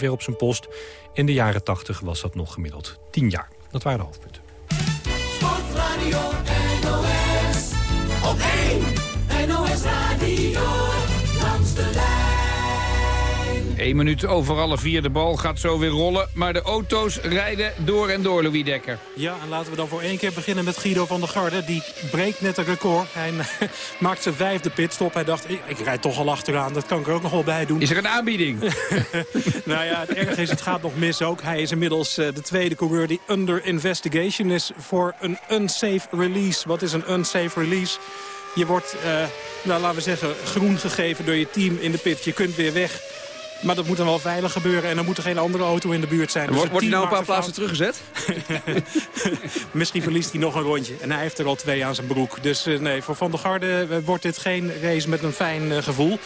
[SPEAKER 1] jaar op zijn post. In de jaren 80 was dat nog gemiddeld 10 jaar. Dat waren de hoofdpunten.
[SPEAKER 20] Sportradio NOS, op 1 NOS Radio, langs de lijn.
[SPEAKER 12] 1 minuut over alle vier. De bal gaat zo weer rollen. Maar de auto's rijden door en door, Louis Dekker.
[SPEAKER 13] Ja, en laten we dan voor één keer beginnen met Guido van der Garde. Die breekt net een record. Hij [LAUGHS] maakt zijn vijfde pitstop. Hij dacht, ik, ik rijd toch al achteraan. Dat kan ik er ook nog wel bij doen.
[SPEAKER 12] Is er een aanbieding? [LAUGHS]
[SPEAKER 13] nou ja, het erg is, het gaat nog mis ook. Hij is inmiddels uh, de tweede coureur die under investigation is... voor een unsafe release. Wat is een unsafe release? Je wordt, uh, nou, laten we zeggen, groen gegeven door je team in de pit. Je kunt weer weg. Maar dat moet dan wel veilig gebeuren en er moet er geen andere auto in de buurt zijn.
[SPEAKER 8] Dus wordt hij nou een paar plaatsen teruggezet? [LAUGHS]
[SPEAKER 13] Misschien verliest hij nog een rondje. En hij heeft er al twee aan zijn broek. Dus uh, nee, voor Van der Garde wordt dit geen race met een fijn uh, gevoel.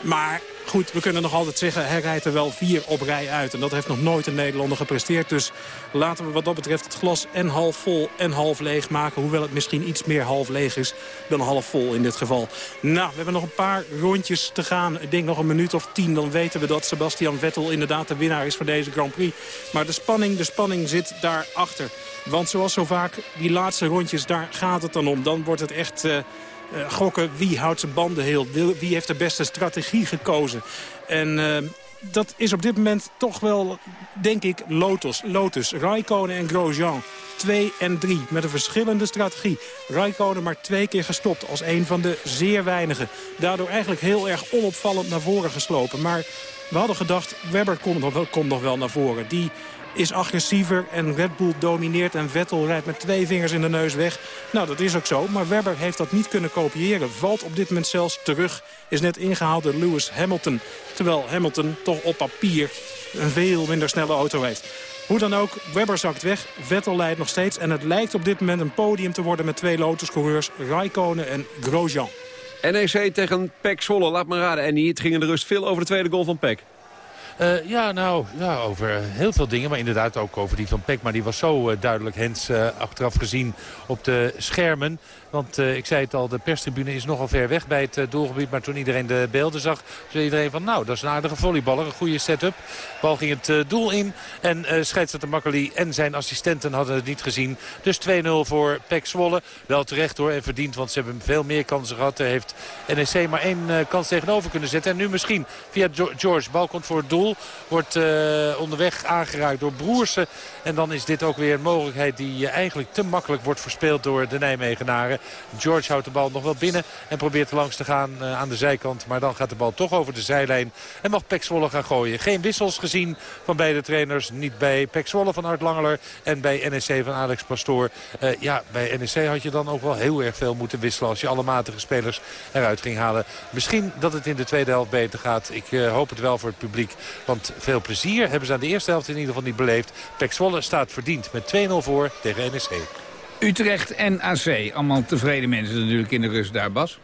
[SPEAKER 13] Maar goed, we kunnen nog altijd zeggen, hij rijdt er wel vier op rij uit. En dat heeft nog nooit een Nederlander gepresteerd. Dus laten we wat dat betreft het glas en half vol en half leeg maken. Hoewel het misschien iets meer half leeg is dan half vol in dit geval. Nou, we hebben nog een paar rondjes te gaan. Ik denk nog een minuut of tien, dan weten we dat Sebastian Vettel inderdaad de winnaar is van deze Grand Prix. Maar de spanning, de spanning zit daarachter. Want zoals zo vaak, die laatste rondjes, daar gaat het dan om. Dan wordt het echt... Uh, uh, gokken wie houdt zijn banden heel. Wie heeft de beste strategie gekozen. En uh, dat is op dit moment toch wel, denk ik, Lotus. Lotus, Raikkonen en Grosjean. 2 en 3 met een verschillende strategie. Raikkonen maar twee keer gestopt als een van de zeer weinigen. Daardoor eigenlijk heel erg onopvallend naar voren geslopen. Maar we hadden gedacht, Webber komt nog wel, komt nog wel naar voren. Die is agressiever en Red Bull domineert en Vettel rijdt met twee vingers in de neus weg. Nou, dat is ook zo, maar Webber heeft dat niet kunnen kopiëren. Valt op dit moment zelfs terug, is net ingehaald door Lewis Hamilton. Terwijl Hamilton toch op papier een veel minder snelle auto heeft. Hoe dan ook, Webber zakt weg, Vettel leidt nog steeds... en het lijkt op dit moment een podium te worden met twee Lotus-coureurs... Raikkonen en Grosjean.
[SPEAKER 8] NEC tegen Pek Zwolle, laat me raden. En het ging in de rust veel over de tweede goal van Pek.
[SPEAKER 10] Uh, ja, nou, ja, over heel veel dingen. Maar inderdaad ook over die van Peck. Maar die was zo uh, duidelijk, Hens, uh, achteraf gezien op de schermen. Want uh, ik zei het al, de perstribune is nogal ver weg bij het uh, doelgebied. Maar toen iedereen de beelden zag, zei iedereen van... nou, dat is een aardige volleyballer, een goede setup. Bal ging het uh, doel in. En uh, scheidsrechter Makkeli en zijn assistenten hadden het niet gezien. Dus 2-0 voor Pek Zwolle. Wel terecht hoor en verdiend, want ze hebben veel meer kansen gehad. Er heeft NEC maar één kans tegenover kunnen zetten. En nu misschien via George. Bal komt voor het doel. Wordt onderweg aangeraakt door Broersen. En dan is dit ook weer een mogelijkheid die eigenlijk te makkelijk wordt verspeeld door de Nijmegenaren. George houdt de bal nog wel binnen en probeert langs te gaan uh, aan de zijkant. Maar dan gaat de bal toch over de zijlijn en mag Pek Zwolle gaan gooien. Geen wissels gezien van beide trainers. Niet bij Pek Zwolle van Art Langeler en bij NEC van Alex Pastoor. Uh, ja, bij NEC had je dan ook wel heel erg veel moeten wisselen als je alle matige spelers eruit ging halen. Misschien dat het in de tweede helft beter gaat. Ik uh, hoop het wel voor het publiek. Want veel plezier hebben ze aan de eerste helft in ieder geval niet beleefd. Pek Zwolle staat verdiend met 2-0 voor tegen NEC.
[SPEAKER 12] Utrecht en AC. Allemaal tevreden mensen natuurlijk in de rust daar, Bas.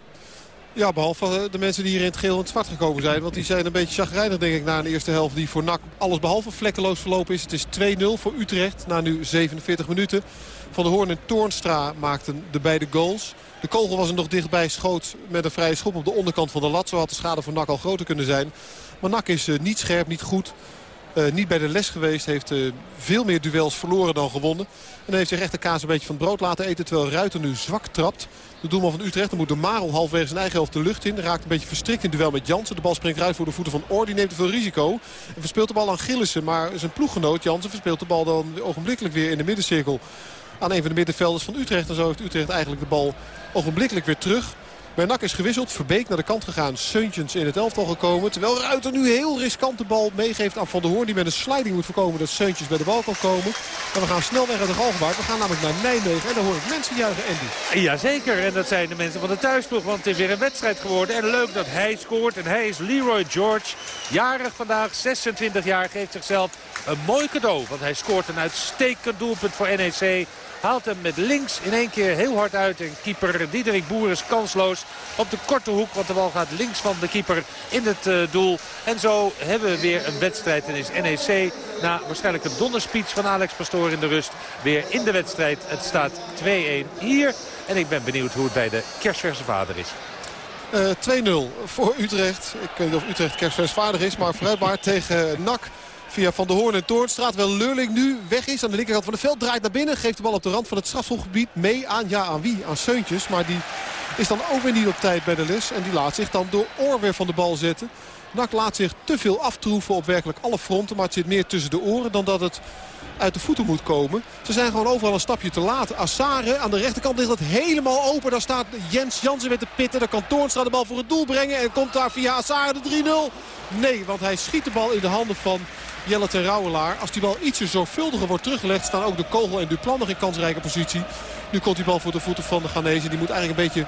[SPEAKER 9] Ja, behalve de mensen die hier in het geel en het zwart gekomen zijn. Want die zijn een beetje chagrijnig denk ik na een eerste helft die voor NAC alles behalve vlekkeloos verlopen is. Het is 2-0 voor Utrecht na nu 47 minuten. Van der Hoorn en Toornstra maakten de beide goals. De kogel was er nog dichtbij, schoot met een vrije schop op de onderkant van de lat. Zo had de schade voor NAC al groter kunnen zijn. Maar NAC is uh, niet scherp, niet goed. Uh, niet bij de les geweest. Heeft uh, veel meer duels verloren dan gewonnen. En heeft zich echt de kaas een beetje van het brood laten eten. Terwijl Ruiter nu zwak trapt. De doelman van Utrecht. Dan moet de Marel halfwege zijn eigen helft de lucht in. Raakt een beetje verstrikt in duel met Jansen. De bal springt eruit voor de voeten van Oor. Die neemt te veel risico. En verspeelt de bal aan Gillissen. Maar zijn ploeggenoot Jansen verspeelt de bal dan ogenblikkelijk weer in de middencirkel. Aan een van de middenvelders van Utrecht. En zo heeft Utrecht eigenlijk de bal ogenblikkelijk weer terug. Bij NAC is gewisseld. Verbeek naar de kant gegaan. Seuntjens in het elftal gekomen. Terwijl Ruiter nu heel riskant de bal meegeeft aan Van der Hoorn. Die met een sliding moet voorkomen dat Seuntjens bij de bal kan komen. En we gaan snel weg uit de Galgenwaard. We gaan namelijk naar Nijmegen. En daar hoor ik mensen juichen, Andy.
[SPEAKER 10] Jazeker, en dat zijn de mensen van de thuisploeg. Want het is weer een wedstrijd geworden. En leuk dat hij scoort. En hij is Leroy George. Jarig vandaag, 26 jaar, geeft zichzelf een mooi cadeau. Want hij scoort een uitstekend doelpunt voor NEC. Haalt hem met links in één keer heel hard uit. En keeper Diederik Boer is kansloos op de korte hoek. Want de bal gaat links van de keeper in het uh, doel. En zo hebben we weer een wedstrijd. En is NEC na waarschijnlijk een donderspeech van Alex Pastoor in de rust weer in de wedstrijd. Het staat 2-1 hier. En ik ben benieuwd hoe het bij de kerstverse vader is.
[SPEAKER 9] Uh, 2-0 voor Utrecht. Ik weet niet of Utrecht kerstvers vader is. Maar vooruitbaar tegen NAC. Via Van der Hoorn en Toornstraat. Wel Leurling nu weg is aan de linkerkant van het veld. Draait naar binnen. Geeft de bal op de rand van het strafschopgebied mee aan. Ja, aan wie? Aan Seuntjes. Maar die is dan ook weer niet op tijd bij de les. En die laat zich dan door Oor weer van de bal zetten. Nak laat zich te veel aftroeven op werkelijk alle fronten. Maar het zit meer tussen de oren dan dat het uit de voeten moet komen. Ze zijn gewoon overal een stapje te laat. Assare aan de rechterkant ligt dat helemaal open. Daar staat Jens Jansen met de pitten. Dan kan Toornstra de bal voor het doel brengen. En komt daar via Assare de 3-0. Nee, want hij schiet de bal in de handen van Jelle ten Rouwelaar. Als die bal ietsje zorgvuldiger wordt teruggelegd... staan ook de Kogel en Duplan nog in kansrijke positie. Nu komt die bal voor de voeten van de Ghanese. Die moet eigenlijk een beetje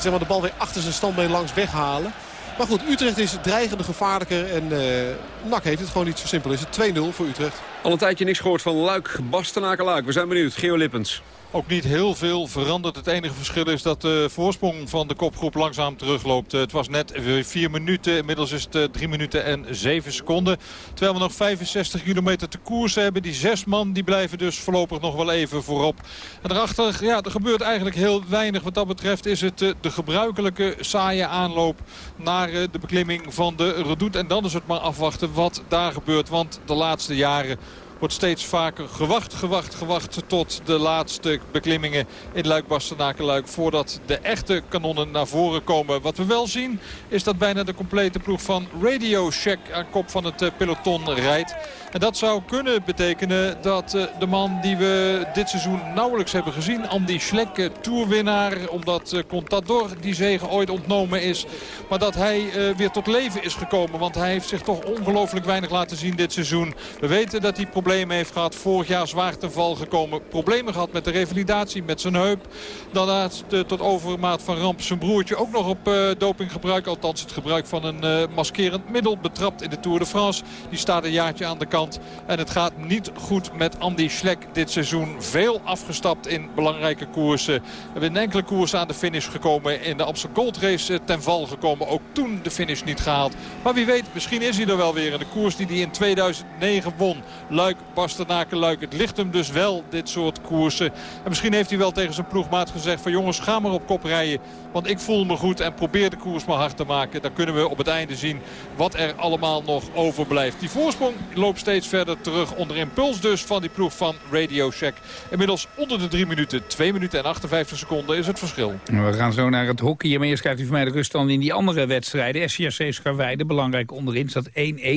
[SPEAKER 9] zeg maar, de bal weer achter zijn standbeen langs weghalen. Maar goed, Utrecht is dreigende gevaarlijker. En uh, NAC heeft het gewoon niet zo simpel. Is het 2-0 voor Utrecht.
[SPEAKER 8] Al een tijdje niks gehoord van Luik, Bastenaken-Luik. We zijn benieuwd. Geo Lippens.
[SPEAKER 14] Ook niet heel veel veranderd. Het enige verschil is dat de voorsprong van de kopgroep langzaam terugloopt. Het was net 4 minuten. Inmiddels is het 3 minuten en 7 seconden. Terwijl we nog 65 kilometer te koers hebben. Die zes man die blijven dus voorlopig nog wel even voorop. En daarachter, ja, er gebeurt eigenlijk heel weinig. Wat dat betreft is het de gebruikelijke saaie aanloop naar de beklimming van de Redoute. En dan is het maar afwachten wat daar gebeurt. Want de laatste jaren wordt steeds vaker gewacht, gewacht, gewacht tot de laatste beklimmingen in luik bastenaken Voordat de echte kanonnen naar voren komen. Wat we wel zien is dat bijna de complete ploeg van Radio Shack aan kop van het peloton rijdt. En dat zou kunnen betekenen dat de man die we dit seizoen nauwelijks hebben gezien... Andy Schleck, toerwinnaar, omdat Contador die zegen ooit ontnomen is... maar dat hij weer tot leven is gekomen. Want hij heeft zich toch ongelooflijk weinig laten zien dit seizoen. We weten dat hij problemen heeft gehad. Vorig jaar zwaar te val gekomen. Problemen gehad met de revalidatie, met zijn heup. Daarnaast tot overmaat van ramp zijn broertje ook nog op uh, dopinggebruik. Althans het gebruik van een uh, maskerend middel betrapt in de Tour de France. Die staat een jaartje aan de kant. En het gaat niet goed met Andy Schleck dit seizoen. Veel afgestapt in belangrijke koersen. We hebben enkele koers aan de finish gekomen. In de Amsterdam Gold Race ten val gekomen. Ook toen de finish niet gehaald. Maar wie weet, misschien is hij er wel weer. In de koers die hij in 2009 won. Luik, Bastenaken, Luik. Het ligt hem dus wel, dit soort koersen. En misschien heeft hij wel tegen zijn ploegmaat gezegd van jongens, ga maar op kop rijden. Want ik voel me goed en probeer de koers maar hard te maken. Dan kunnen we op het einde zien wat er allemaal nog overblijft. Die voorsprong loopt steeds verder terug onder impuls dus van die ploeg van Radio Shack. Inmiddels onder de 3 minuten, 2 minuten en 58 seconden is het verschil.
[SPEAKER 12] We gaan zo naar het hockey. Maar eerst krijgt u voor mij de ruststand in die andere wedstrijden. SCRC Scharweide, belangrijk onderin, staat 1-1.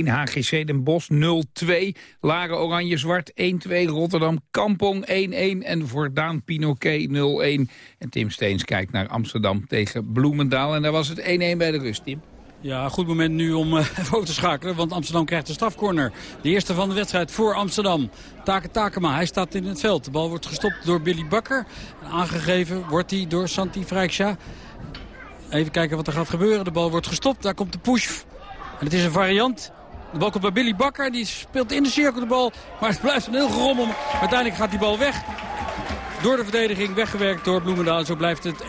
[SPEAKER 12] HGC Den Bosch 0-2. Laren Oranje-Zwart 1-2. Rotterdam Kampong 1-1. En voor Daan Pinoquet 0-1. En Tim Steens kijkt naar Amsterdam tegen Bloemendaal. En daar was het 1-1 bij de rust, Tim.
[SPEAKER 11] Ja, goed moment nu om [LAUGHS] uh, te schakelen, want Amsterdam krijgt de strafcorner. De eerste van de wedstrijd voor Amsterdam. Take Takema, hij staat in het veld. De bal wordt gestopt door Billy Bakker. En aangegeven wordt hij door Santi Vrijksja. Even kijken wat er gaat gebeuren. De bal wordt gestopt, daar komt de push. En het is een variant. De bal komt bij Billy Bakker, die speelt in de cirkel de bal. Maar het [LAUGHS] blijft een heel gerommel. Uiteindelijk gaat die bal weg. Door de verdediging weggewerkt door Bloemendaal. En zo blijft het 1-1.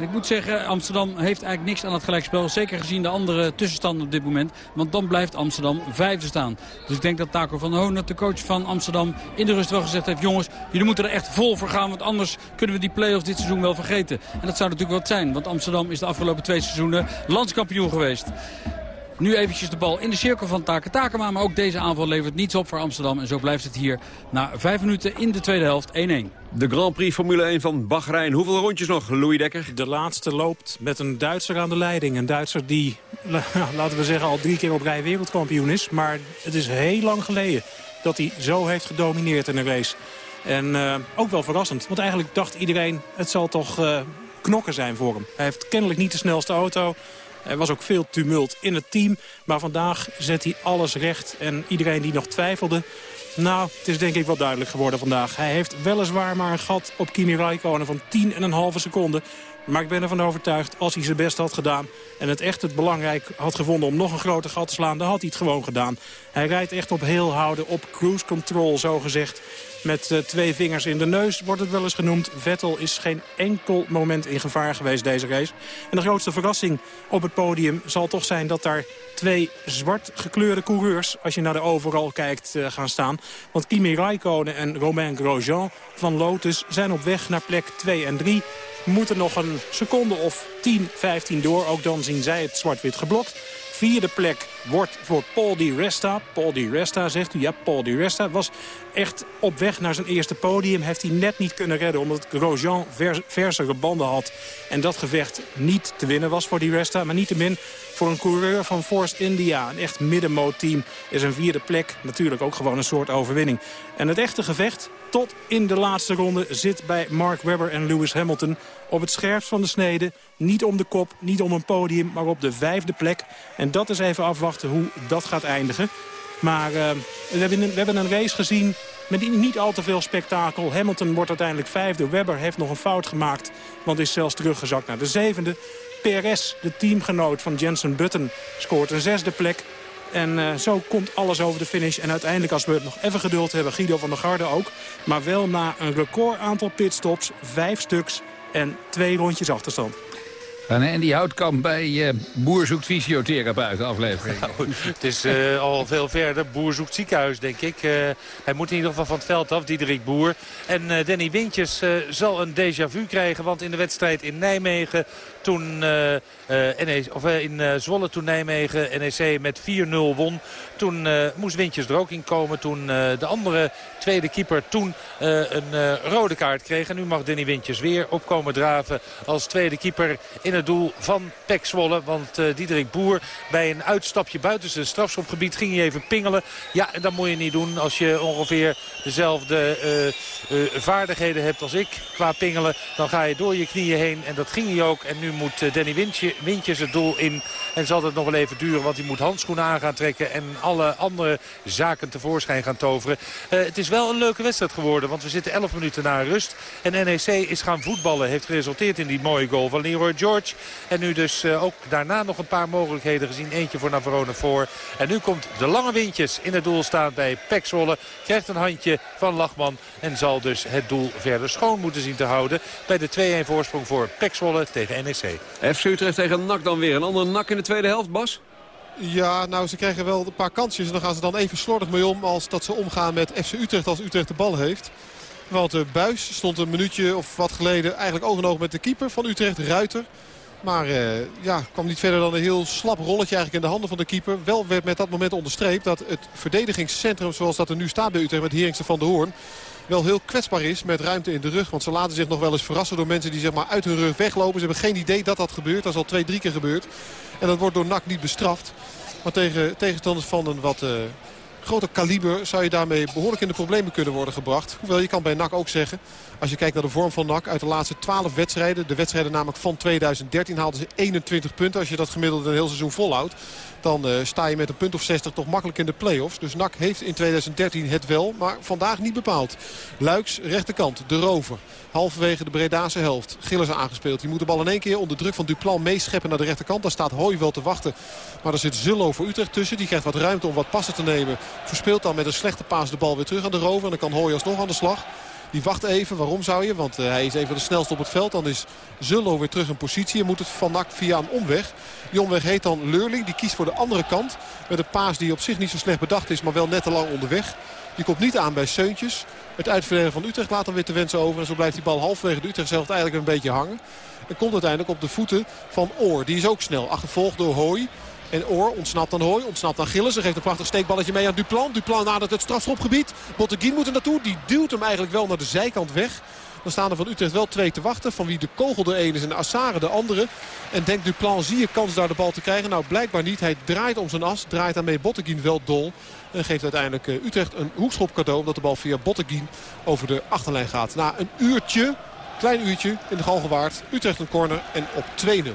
[SPEAKER 11] En ik moet zeggen, Amsterdam heeft eigenlijk niks aan het gelijkspel. Zeker gezien de andere tussenstanden op dit moment. Want dan blijft Amsterdam vijfde staan. Dus ik denk dat Taco van Hoonert, de coach van Amsterdam, in de rust wel gezegd heeft... jongens, jullie moeten er echt vol voor gaan. Want anders kunnen we die play-offs dit seizoen wel vergeten. En dat zou natuurlijk wat zijn. Want Amsterdam is de afgelopen twee seizoenen landskampioen geweest. Nu eventjes de bal in de cirkel van Take Takema. Maar ook deze aanval levert niets op voor Amsterdam. En zo blijft het hier na vijf minuten in de tweede helft 1-1.
[SPEAKER 8] De Grand Prix Formule 1 van Bahrein. Hoeveel rondjes nog, Louis Dekker?
[SPEAKER 13] De laatste loopt met een Duitser aan de leiding. Een Duitser die, [LAUGHS] laten we zeggen, al drie keer op rij wereldkampioen is. Maar het is heel lang geleden dat hij zo heeft gedomineerd in een race. En uh, ook wel verrassend. Want eigenlijk dacht iedereen, het zal toch... Uh, knokken zijn voor hem. Hij heeft kennelijk niet de snelste auto. Er was ook veel tumult in het team. Maar vandaag zet hij alles recht. En iedereen die nog twijfelde... Nou, het is denk ik wel duidelijk geworden vandaag. Hij heeft weliswaar maar een gat op Kimi Raikkonen van 10,5 seconden. Maar ik ben ervan overtuigd, als hij zijn best had gedaan... en het echt het belangrijk had gevonden om nog een groter gat te slaan... dan had hij het gewoon gedaan. Hij rijdt echt op heel houden, op cruise control, zo gezegd. Met uh, twee vingers in de neus wordt het wel eens genoemd. Vettel is geen enkel moment in gevaar geweest deze race. En de grootste verrassing op het podium zal toch zijn dat daar twee zwart gekleurde coureurs... als je naar de overal kijkt, uh, gaan staan. Want Kimi Raikkonen en Romain Grosjean van Lotus zijn op weg naar plek 2 en 3 moeten nog een seconde of 10, 15 door. Ook dan zien zij het zwart-wit geblokt. Vierde plek wordt voor Paul Di Resta. Paul Di Resta, zegt u. Ja, Paul Di Resta was echt op weg naar zijn eerste podium. Heeft hij net niet kunnen redden omdat Grosjean vers, versere banden had. En dat gevecht niet te winnen was voor Di Resta. Maar niettemin voor een coureur van Force India. Een echt middenmoot-team is een vierde plek. Natuurlijk ook gewoon een soort overwinning. En het echte gevecht tot in de laatste ronde zit bij Mark Webber en Lewis Hamilton. Op het scherpst van de snede. Niet om de kop, niet om een podium, maar op de vijfde plek. En dat is even afwachten hoe dat gaat eindigen. Maar uh, we, hebben een, we hebben een race gezien met niet al te veel spektakel. Hamilton wordt uiteindelijk vijfde. Webber heeft nog een fout gemaakt, want is zelfs teruggezakt naar de zevende. PRS, de teamgenoot van Jensen Button, scoort een zesde plek. En uh, zo komt alles over de finish. En uiteindelijk, als we het nog even geduld hebben, Guido van der Garde ook. Maar wel na een record aantal pitstops, vijf stuks en twee rondjes achterstand.
[SPEAKER 12] En die Houtkamp bij uh, Boer zoekt fysiotherapeut aflevering. [LAUGHS]
[SPEAKER 10] Nou, het is uh, al veel verder. Boer zoekt ziekenhuis, denk ik. Uh, hij moet in ieder geval van het veld af, Diederik Boer. En Danny Wintjes zal een déjà vu krijgen. Want in de wedstrijd in Nijmegen toen NEC, of, in Zwolle toen Nijmegen NEC met 4-0 won. Toen moest Wintjes er ook in komen. Toen de andere tweede keeper toen een rode kaart kreeg. En nu mag Danny Wintjes weer opkomen draven als tweede keeper in het doel van Pek Zwolle. Want Diederik Boer bij een uitstapje buiten zijn strafschopgebied ging hij even pingelen. Ja, en dat moet je niet doen als je ongeveer dezelfde vaardigheden hebt als ik qua pingelen. Dan ga je door je knieën heen en dat ging hij ook. En nu moet Danny Wintje, Wintjes het doel in. En zal het nog wel even duren, want hij moet handschoenen aan gaan trekken. En alle andere zaken tevoorschijn gaan toveren. het is wel een leuke wedstrijd geworden, want we zitten 11 minuten na rust. En NEC is gaan voetballen. Heeft geresulteerd in die mooie goal van Leroy George. En nu dus uh, ook daarna nog een paar mogelijkheden gezien. Eentje voor Navarone voor. En nu komt de lange windjes in het doel staan bij Pek. Krijgt een handje van Lachman. En zal dus het doel verder schoon moeten zien te houden. Bij de 2-1 voorsprong voor Pek tegen NEC.
[SPEAKER 8] FC Utrecht tegen NAC dan weer. Een andere NAC in de tweede helft, Bas?
[SPEAKER 9] Ja, nou ze krijgen wel een paar kansjes. En dan gaan ze dan even slordig mee om als dat ze omgaan met FC Utrecht als Utrecht de bal heeft. Want uh, Buis stond een minuutje of wat geleden eigenlijk oog in oog met de keeper van Utrecht, Ruiter. Maar uh, ja, kwam niet verder dan een heel slap rolletje eigenlijk in de handen van de keeper. Wel werd met dat moment onderstreept dat het verdedigingscentrum zoals dat er nu staat bij Utrecht met Heringse van de Hoorn wel heel kwetsbaar is met ruimte in de rug. Want ze laten zich nog wel eens verrassen door mensen die zeg maar uit hun rug weglopen. Ze hebben geen idee dat dat gebeurt. Dat is al twee, drie keer gebeurd. En dat wordt door NAC niet bestraft. Maar tegen tegenstanders van een wat... Uh, groter kaliber zou je daarmee behoorlijk in de problemen kunnen worden gebracht. Hoewel je kan bij NAC ook zeggen, als je kijkt naar de vorm van NAC uit de laatste 12 wedstrijden. De wedstrijden namelijk van 2013 haalden ze 21 punten. Als je dat gemiddeld een heel seizoen volhoudt. Dan uh, sta je met een punt of 60 toch makkelijk in de play-offs. Dus NAC heeft in 2013 het wel, maar vandaag niet bepaald. Luiks, rechterkant, de rover. Halverwege de Bredase helft. Gilles aangespeeld. Die moet de bal in één keer onder druk van Duplan meescheppen naar de rechterkant. Daar staat Hooi wel te wachten. Maar er zit Zullo voor Utrecht tussen. Die krijgt wat ruimte om wat passen te nemen. Verspeelt dan met een slechte paas de bal weer terug aan de rover. En dan kan Hooi alsnog aan de slag. Die wacht even. Waarom zou je? Want uh, hij is even de snelste op het veld. Dan is Zullo weer terug in positie. En moet het van Nak via een omweg. Die omweg heet dan Leurling. Die kiest voor de andere kant. Met een paas die op zich niet zo slecht bedacht is. Maar wel net te lang onderweg. Die komt niet aan bij Seuntjes. Het uitverdedigen van Utrecht laat dan weer te wensen over. En zo blijft die bal halverwege de Utrecht zelf eigenlijk een beetje hangen. En komt uiteindelijk op de voeten van Oor. Die is ook snel. Achtervolgd door Hooi. En Oor ontsnapt aan Hooi, ontsnapt aan Gilles. Ze geeft een prachtig steekballetje mee aan Duplan. Duplan nadert het strafschopgebied. Botteguin moet er naartoe. Die duwt hem eigenlijk wel naar de zijkant weg. Dan staan er van Utrecht wel twee te wachten. Van wie de kogel de ene is en Assare de andere. En denkt Duplan, zie je kans daar de bal te krijgen? Nou, blijkbaar niet. Hij draait om zijn as. Draait daarmee Botteguin wel dol. En geeft uiteindelijk Utrecht een hoekschop cadeau. Omdat de bal via Botteguin over de achterlijn gaat. Na een uurtje
[SPEAKER 21] klein uurtje in de Galgenwaard. Utrecht een corner en op 2-0.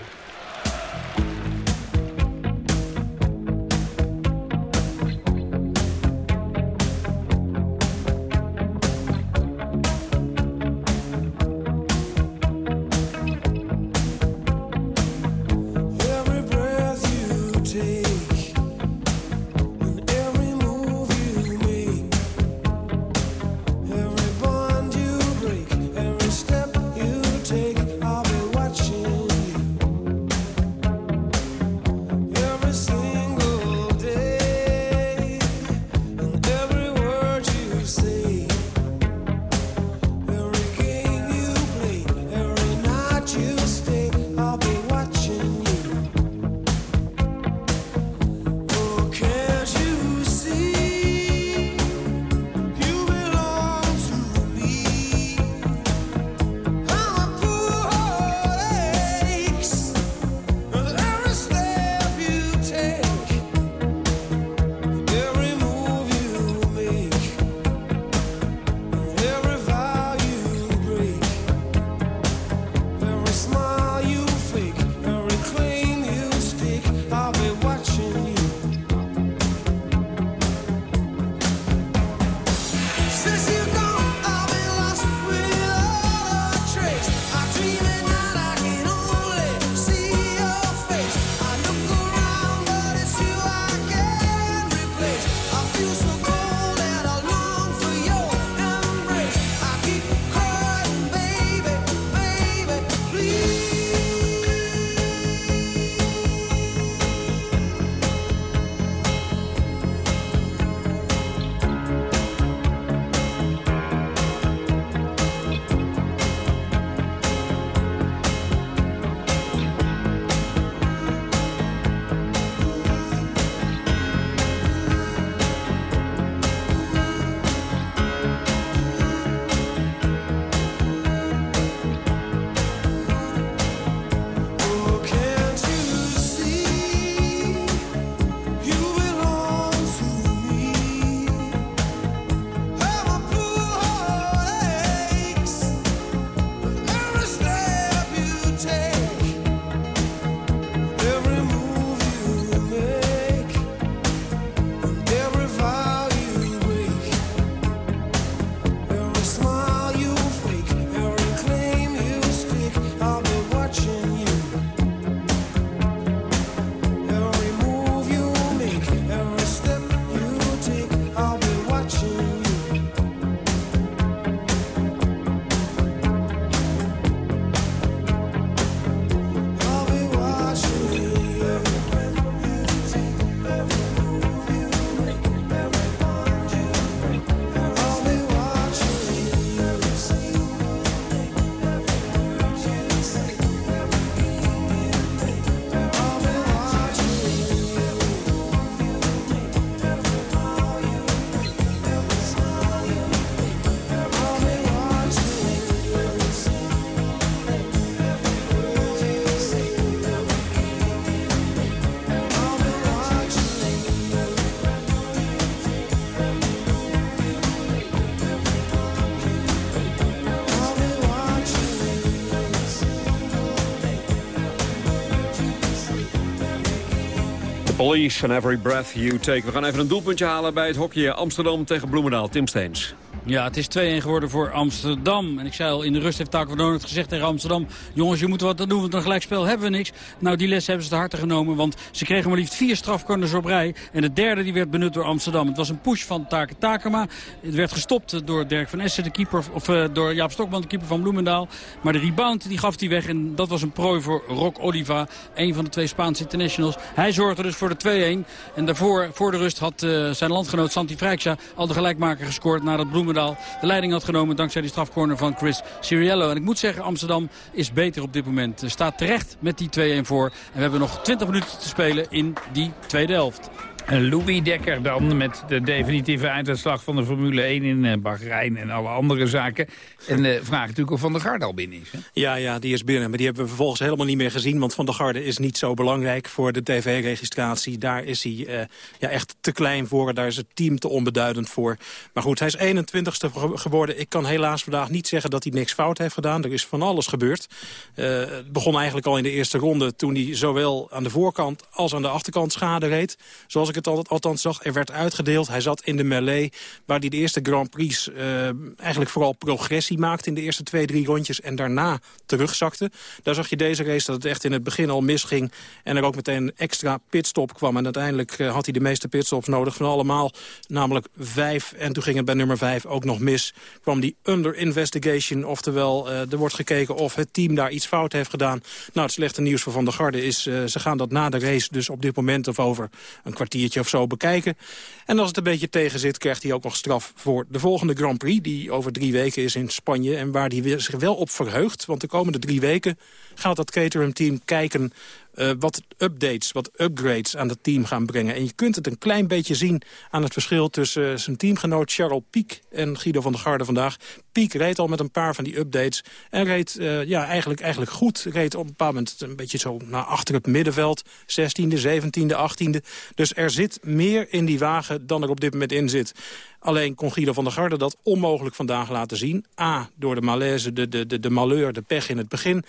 [SPEAKER 8] Police and Every Breath You Take. We gaan even een doelpuntje halen bij het hockey Amsterdam tegen Bloemendaal. Tim Steens.
[SPEAKER 11] Ja, het is 2-1 geworden voor Amsterdam. En ik zei al, in de rust heeft Taco van het gezegd tegen Amsterdam... jongens, je moet wat doen, want een gelijkspel hebben we niks. Nou, die les hebben ze te harte genomen, want ze kregen maar liefst vier strafcorners op rij. En de derde die werd benut door Amsterdam. Het was een push van Take Takema. Het werd gestopt door Dirk van Essen, de keeper, of uh, door Jaap Stokman, de keeper van Bloemendaal. Maar de rebound die gaf hij weg en dat was een prooi voor Rock Oliva. Een van de twee Spaanse internationals. Hij zorgde dus voor de 2-1. En daarvoor, voor de rust, had uh, zijn landgenoot Santi Frijksa al de gelijkmaker gescoord nadat Bloemendaal de leiding had genomen dankzij die strafcorner van Chris Ciriello. En ik moet zeggen, Amsterdam is beter op dit moment. Staat terecht met die 2-1 voor. En we hebben nog 20 minuten te spelen in die tweede helft.
[SPEAKER 12] Louis Dekker dan met de definitieve einduitslag van de Formule 1 in eh, Bahrein en alle andere zaken. En de vraag natuurlijk of Van der Garde al binnen is. Hè?
[SPEAKER 13] Ja, ja, die is binnen. Maar die hebben we vervolgens helemaal niet meer gezien. Want Van der Garde is niet zo belangrijk voor de tv-registratie. Daar is hij eh, ja, echt te klein voor. Daar is het team te onbeduidend voor. Maar goed, hij is 21ste ge- geworden. Ik kan helaas vandaag niet zeggen dat hij niks fout heeft gedaan. Er is van alles gebeurd. Eh, het begon eigenlijk al in de eerste ronde... toen hij zowel aan de voorkant als aan de achterkant schade reed. Zoals ik het altijd, althans zag. Er werd uitgedeeld. Hij zat in de melee. Waar hij de eerste Grand Prix eh, eigenlijk vooral progressie maakte... in de eerste twee, drie rondjes. En daarna terugzakte. Daar zag je deze race dat het echt in het begin al misging. En er ook meteen een extra pitstop kwam. En uiteindelijk eh, had hij de meeste pitstops nodig van allemaal. Namelijk vijf. En toen ging het bij nummer vijf ook nog mis. Kwam die under investigation. Oftewel, eh, er wordt gekeken of het team daar iets fout heeft gedaan. Nou, het slechte nieuws voor Van der Garde is... ze gaan dat na de race dus op dit moment of over een of zo bekijken. En als het een beetje tegen zit, krijgt hij ook nog straf voor de volgende Grand Prix... die over drie weken is in Spanje en waar hij zich wel op verheugt. Want de komende drie weken gaat dat Caterham-team kijken... eh, wat updates, wat upgrades aan het team gaan brengen. En je kunt het een klein beetje zien aan het verschil tussen eh, zijn teamgenoot Charles Piek en Guido van der Garde vandaag. Piek reed al met een paar van die updates en reed eh, ja, eigenlijk, eigenlijk goed. Reed op een bepaald moment een beetje zo naar achter het middenveld. 16e, 17e, 18e. Dus er zit meer in die wagen dan er op dit moment in zit. Alleen kon Guido van der Garde dat onmogelijk vandaag laten zien. A, door de malaise, de, de, de, de malheur, de pech in het begin.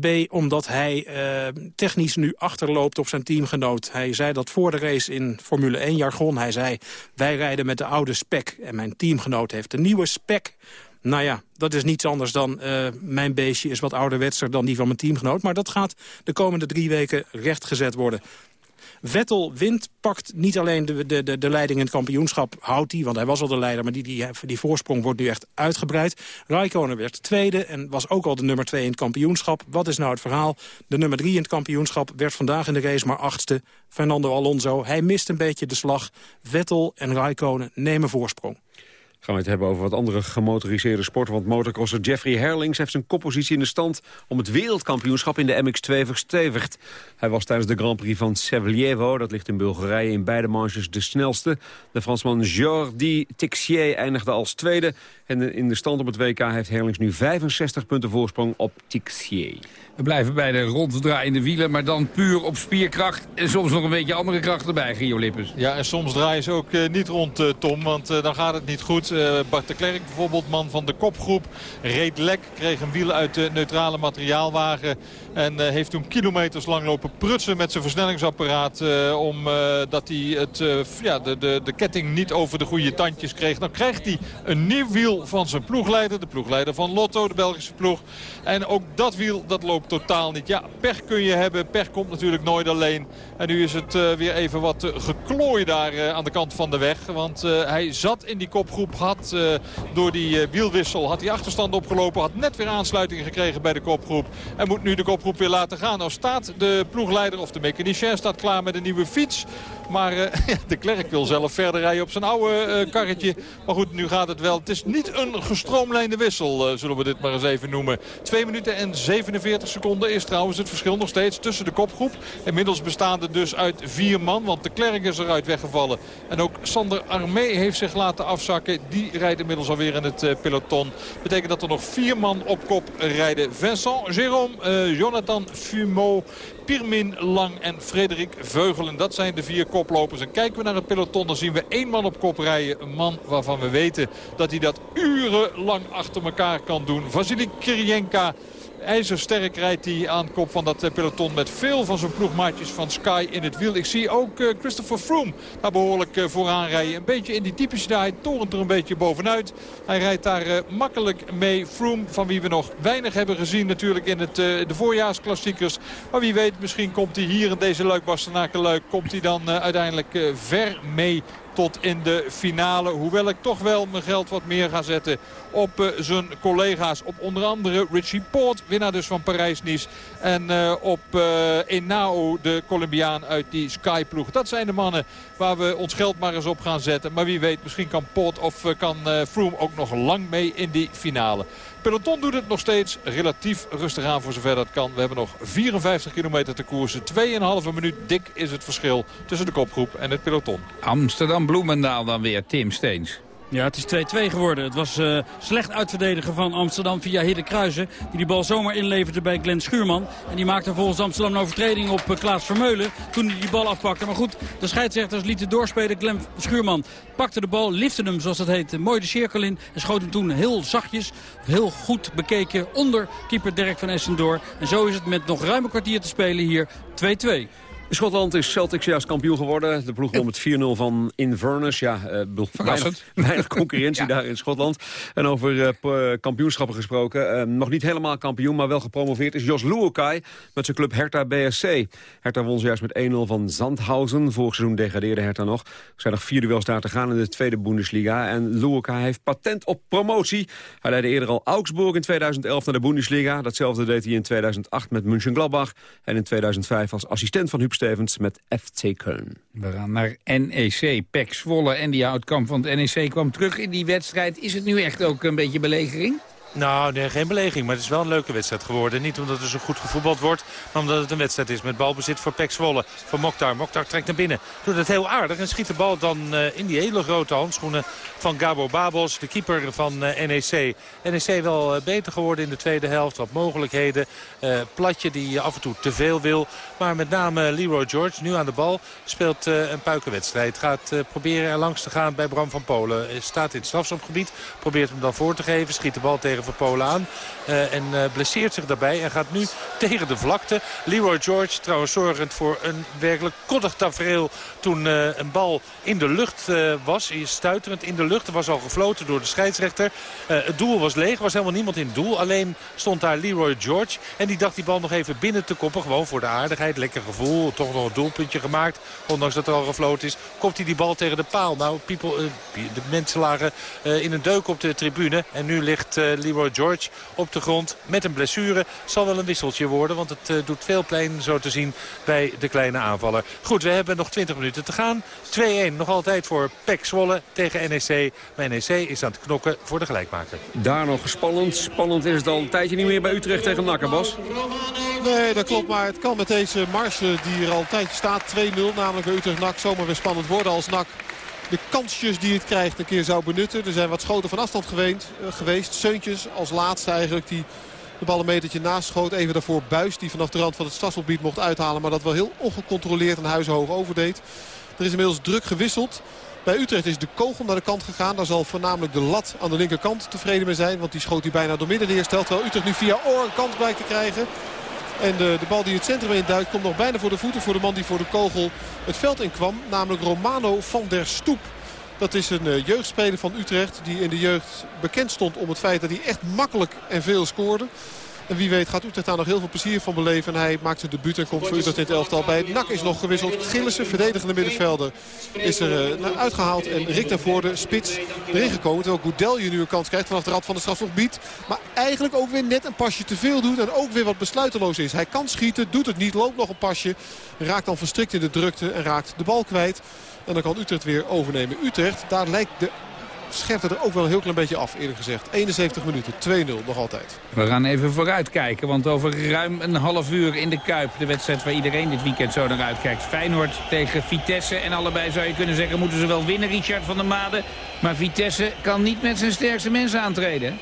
[SPEAKER 13] B, omdat hij technisch nu achterloopt op zijn teamgenoot. Hij zei dat voor de race in Formule 1 jargon. Hij zei, wij rijden met de oude spec. En mijn teamgenoot heeft de nieuwe spec. Nou ja, dat is niets anders dan eh, mijn beestje is wat ouderwetser dan die van mijn teamgenoot. Maar dat gaat de komende drie weken rechtgezet worden. Vettel wint, pakt niet alleen de, de, de, de leiding in het kampioenschap, houdt hij, want hij was al de leider, maar die, die, die voorsprong wordt nu echt uitgebreid. Raikkonen werd tweede en was ook al de nummer twee in het kampioenschap. Wat is nou het verhaal? De nummer drie in het kampioenschap werd vandaag in de race maar achtste. Fernando Alonso, hij mist een beetje de slag. Vettel en Raikkonen nemen voorsprong.
[SPEAKER 8] Gaan we het hebben over wat andere gemotoriseerde sporten. Want motocrosser Jeffrey Herlings heeft zijn koppositie in de stand... om het wereldkampioenschap in de MX2 verstevigd. Hij was tijdens de Grand Prix van Sevlievo, dat ligt in Bulgarije... in beide manches de snelste. De Fransman Jordi Tixier eindigde als tweede. En in de stand op het WK heeft Herlings nu 65 punten voorsprong op Tixier.
[SPEAKER 12] We blijven bij de ronddraaiende wielen, maar dan puur op spierkracht. En soms nog een beetje andere kracht erbij, Gio.
[SPEAKER 14] Ja, en soms draaien ze ook eh, niet rond, eh, Tom, want eh, dan gaat het niet goed. Bart de Klerk, bijvoorbeeld man van de kopgroep, reed lek, kreeg een wiel uit de neutrale materiaalwagen. En heeft toen kilometers lang lopen prutsen met zijn versnellingsapparaat. omdat hij het, ja, de, de, de ketting niet over de goede tandjes kreeg. Dan krijgt hij een nieuw wiel van zijn ploegleider. De ploegleider van Lotto, de Belgische ploeg. En ook dat wiel, dat loopt totaal niet. Ja, pech kun je hebben. Pech komt natuurlijk nooit alleen. En nu is het eh, weer even wat eh, geklooi daar eh, aan de kant van de weg. Want hij zat in die kopgroep. Had door die wielwissel had hij achterstand opgelopen. Had net weer aansluiting gekregen bij de kopgroep. En moet nu de kopgroep weer laten gaan. Nou staat de ploegleider of de mechanicien staat klaar met een nieuwe fiets. Maar [LAUGHS] de Klerk wil zelf verder rijden op zijn oude karretje. Maar goed, nu gaat het wel. Het is niet een gestroomlijnde wissel, zullen we dit maar eens even noemen. 2 minuten en 47 is trouwens het verschil nog steeds tussen de kopgroep. Inmiddels bestaande dus uit vier man, want de Klerk is eruit weggevallen. En ook Sander Armé heeft zich laten afzakken. Die rijdt inmiddels alweer in het eh, peloton. Betekent dat er nog vier man op kop rijden. Vincent, Jérôme, eh, Jonathan Fumeau, Pirmin Lang en Frederik Veugelen. Dat zijn de vier koplopers. En kijken we naar het peloton, dan zien we één man op kop rijden. Een man waarvan we weten dat hij dat urenlang achter elkaar kan doen. Vasily Kirienka. IJzersterk rijdt hij aan kop van dat eh, peloton met veel van zijn ploegmaatjes van Sky in het wiel. Ik zie ook eh, Christopher Froome daar behoorlijk eh, vooraan rijden. Een beetje in die typische hij torent er een beetje bovenuit. Hij rijdt daar makkelijk mee. Froome, van wie we nog weinig hebben gezien natuurlijk in het, de voorjaarsklassiekers. Maar wie weet, misschien komt hij hier in deze Luik Bastenaken. Komt hij dan uiteindelijk ver mee tot in de finale. Hoewel ik toch wel mijn geld wat meer ga zetten op eh, zijn collega's. Op onder andere Richie Poort, winnaar dus van Parijs-Nice. En eh, op eh, Enao, de Colombiaan uit die Sky-ploeg. Dat zijn de mannen waar we ons geld maar eens op gaan zetten. Maar wie weet, misschien kan Poort of kan Froome ook nog lang mee in die finale. Peloton doet het nog steeds relatief rustig aan voor zover dat kan. We hebben nog 54 kilometer te koersen. 2,5 minuut dik is het verschil tussen de kopgroep en het peloton.
[SPEAKER 12] Amsterdam-Bloemendaal dan weer, Tim Steens.
[SPEAKER 11] Ja, het is 2-2 geworden. Het was uh, slecht uitverdedigen van Amsterdam via Hidde Kruijsen. Die die bal zomaar inleverde bij Glenn Schuurman. En die maakte volgens Amsterdam een overtreding op uh, Klaas Vermeulen. Toen hij die bal afpakte. Maar goed, de scheidsrechters lieten doorspelen. Glenn Schuurman pakte de bal, lifte hem zoals dat heet mooi de cirkel in. En schoot hem toen heel zachtjes, heel goed bekeken onder keeper Dirk van Essen door. En zo is het met nog ruim een kwartier te spelen hier 2-2.
[SPEAKER 8] In Schotland is Celtic juist kampioen geworden. De ploeg won met 4-0 van Inverness. Ja, uh, weinig, [LAUGHS] weinig concurrentie [LAUGHS] ja. daar in Schotland. En over uh, kampioenschappen gesproken. Uh, nog niet helemaal kampioen, maar wel gepromoveerd is Jos Luokai met zijn club Hertha BSC. Hertha won juist met 1-0 van Zandhausen. Vorig seizoen degradeerde Hertha nog. Er zijn nog vier duels daar te gaan in de tweede Bundesliga. En Luokai heeft patent op promotie. Hij leidde eerder al Augsburg in 2011 naar de Bundesliga. Datzelfde deed hij in 2008 met Mönchengladbach. En in 2005 als assistent van Huub Stevens met FC Köln.
[SPEAKER 12] We gaan naar NEC, Pek Zwolle en die houtkamp van het NEC kwam terug in die wedstrijd. Is het nu echt ook een beetje belegering?
[SPEAKER 10] Nou, geen beleging, maar het is wel een leuke wedstrijd geworden. Niet omdat er zo goed gevoetbald wordt, maar omdat het een wedstrijd is met balbezit voor Pek Zwolle. Van Mokhtar. Mokhtar trekt naar binnen. Doet het heel aardig en schiet de bal dan uh, in die hele grote handschoenen van Gabo Babos, de keeper van uh, NEC. NEC wel uh, beter geworden in de tweede helft. Wat mogelijkheden. Platje die af en toe te veel wil. Maar met name Leroy George, nu aan de bal, speelt een puikenwedstrijd. Gaat proberen er langs te gaan bij Bram van Polen. Staat in het strafschopgebied. Probeert hem dan voor te geven. Schiet de bal tegen Polen aan. Uh, en uh, blesseert zich daarbij en gaat nu tegen de vlakte. Leroy George trouwens zorgend voor een werkelijk koddig tafereel toen uh, een bal in de lucht was. Stuiterend in de lucht. Er was al gefloten door de scheidsrechter. het doel was leeg. Er was helemaal niemand in het doel. Alleen stond daar Leroy George. En die dacht die bal nog even binnen te koppen. Gewoon voor de aardigheid. Lekker gevoel. Toch nog een doelpuntje gemaakt. Ondanks dat er al gefloten is. Kopt hij die bal tegen de paal. Nou, people, de mensen lagen in een deuk op de tribune. En nu ligt Leroy George op de grond met een blessure. Zal wel een wisseltje worden, want het uh, doet veel pijn zo te zien bij de kleine aanvaller. Goed, we hebben nog 20 minuten te gaan. 2-1 nog altijd voor Pek Zwolle tegen NEC. Maar NEC is aan het knokken voor de gelijkmaker.
[SPEAKER 8] Daar nog spannend. Spannend is het al een tijdje niet meer bij Utrecht tegen Nakkerbas.
[SPEAKER 9] Nee, dat klopt. Maar het kan met deze marge die er al een tijdje staat. 2-0, namelijk bij Utrecht-Nak zomaar weer spannend worden als Nak de kansjes die het krijgt een keer zou benutten. Er zijn wat schoten van afstand geweest. geweest. Seuntjes als laatste eigenlijk die de bal een metertje naast schoot. Even daarvoor Buis die vanaf de rand van het stadsgebied mocht uithalen. Maar dat wel heel ongecontroleerd en huishoog overdeed. Er is inmiddels druk gewisseld. Bij Utrecht is de kogel naar de kant gegaan. Daar zal voornamelijk de lat aan de linkerkant tevreden mee zijn. Want die schoot hij bijna door midden neerstelt. Terwijl Utrecht nu via Oor een kans blijkt te krijgen. En de, de bal die het centrum induikt komt nog bijna voor de voeten voor de man die voor de kogel het veld in kwam. Namelijk Romano van der Stoep. Dat is een uh, jeugdspeler van Utrecht die in de jeugd bekend stond om het feit dat hij echt makkelijk en veel scoorde. En wie weet gaat Utrecht daar nog heel veel plezier van beleven. En hij maakt zijn debuut en komt voor Utrecht in het elftal bij. Nak is nog gewisseld. Gillissen, verdedigende middenvelder, is er uh, uitgehaald. En Rick daarvoor de spits erin gekomen. Terwijl Goudelje nu een kans krijgt vanaf de rand van de strafgebied. Maar eigenlijk ook weer net een pasje te veel doet. En ook weer wat besluiteloos is. Hij kan schieten, doet het niet, loopt nog een pasje. Raakt dan verstrikt in de drukte en raakt de bal kwijt. En dan kan Utrecht weer overnemen. Utrecht, daar lijkt de scherpt het er ook wel een heel klein beetje af eerlijk gezegd. 71 minuten, 2-0 nog altijd.
[SPEAKER 12] We gaan even vooruit kijken, want over ruim een half uur in de Kuip... de wedstrijd waar iedereen dit weekend zo naar uitkijkt. Feyenoord tegen Vitesse en allebei zou je kunnen zeggen... moeten ze wel winnen, Richard van der Made. Maar Vitesse kan niet met zijn sterkste mensen aantreden.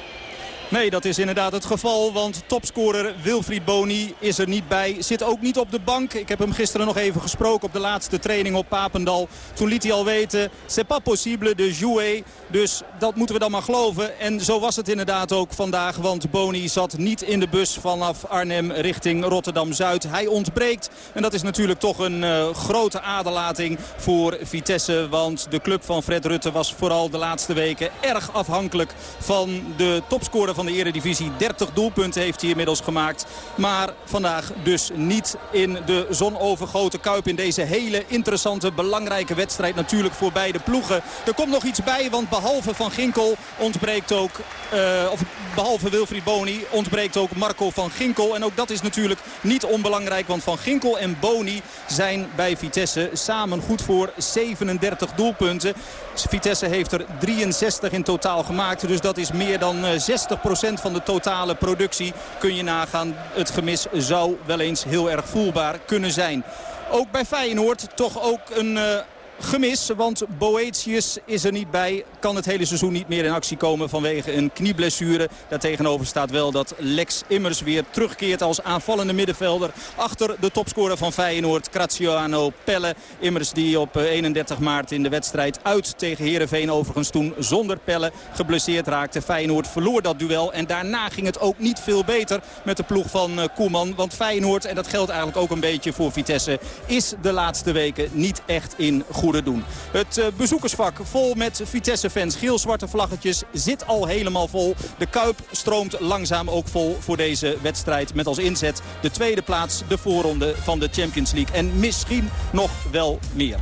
[SPEAKER 22] Nee, dat is inderdaad het geval. Want topscorer Wilfried Boni is er niet bij. Zit ook niet op de bank. Ik heb hem gisteren nog even gesproken op de laatste training op Papendal. Toen liet hij al weten, c'est pas possible de jouer. Dus dat moeten we dan maar geloven. En zo was het inderdaad ook vandaag. Want Boni zat niet in de bus vanaf Arnhem richting Rotterdam-Zuid. Hij ontbreekt. En dat is natuurlijk toch een uh, grote aderlating voor Vitesse. Want de club van Fred Rutte was vooral de laatste weken erg afhankelijk van de topscorer van de eredivisie. 30 doelpunten heeft hij inmiddels gemaakt. Maar vandaag dus niet in de zonovergoten Kuip. In deze hele interessante, belangrijke wedstrijd natuurlijk voor beide ploegen. Er komt nog iets bij, want behalve Van Ginkel ontbreekt ook... Uh, of behalve Wilfried Boni ontbreekt ook Marco van Ginkel. En ook dat is natuurlijk niet onbelangrijk. Want Van Ginkel en Boni zijn bij Vitesse samen goed voor 37 doelpunten. Vitesse heeft er 63 in totaal gemaakt. Dus dat is meer dan 60 20% van de totale productie. Kun je nagaan, het gemis zou wel eens heel erg voelbaar kunnen zijn. Ook bij Feyenoord toch ook een... Uh, gemis. Want Boetius is er niet bij. Kan het hele seizoen niet meer in actie komen vanwege een knieblessure. Daartegenover staat wel dat Lex Immers weer terugkeert als aanvallende middenvelder. Achter de topscorer van Feyenoord, Graziano Pelle. Immers die op 31 maart in de wedstrijd uit tegen Heerenveen overigens toen zonder Pelle geblesseerd raakte. Feyenoord verloor dat duel. En daarna ging het ook niet veel beter met de ploeg van Koeman. Want Feyenoord, en dat geldt eigenlijk ook een beetje voor Vitesse, is de laatste weken niet echt in doen. Het uh, bezoekersvak vol met Vitesse-fans, geel-zwarte vlaggetjes, zit al helemaal vol. De Kuip stroomt langzaam ook vol voor deze wedstrijd. Met als inzet de tweede plaats, de voorronde van de Champions League. En misschien nog wel meer.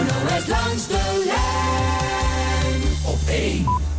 [SPEAKER 20] NOS langs de lijn op 1.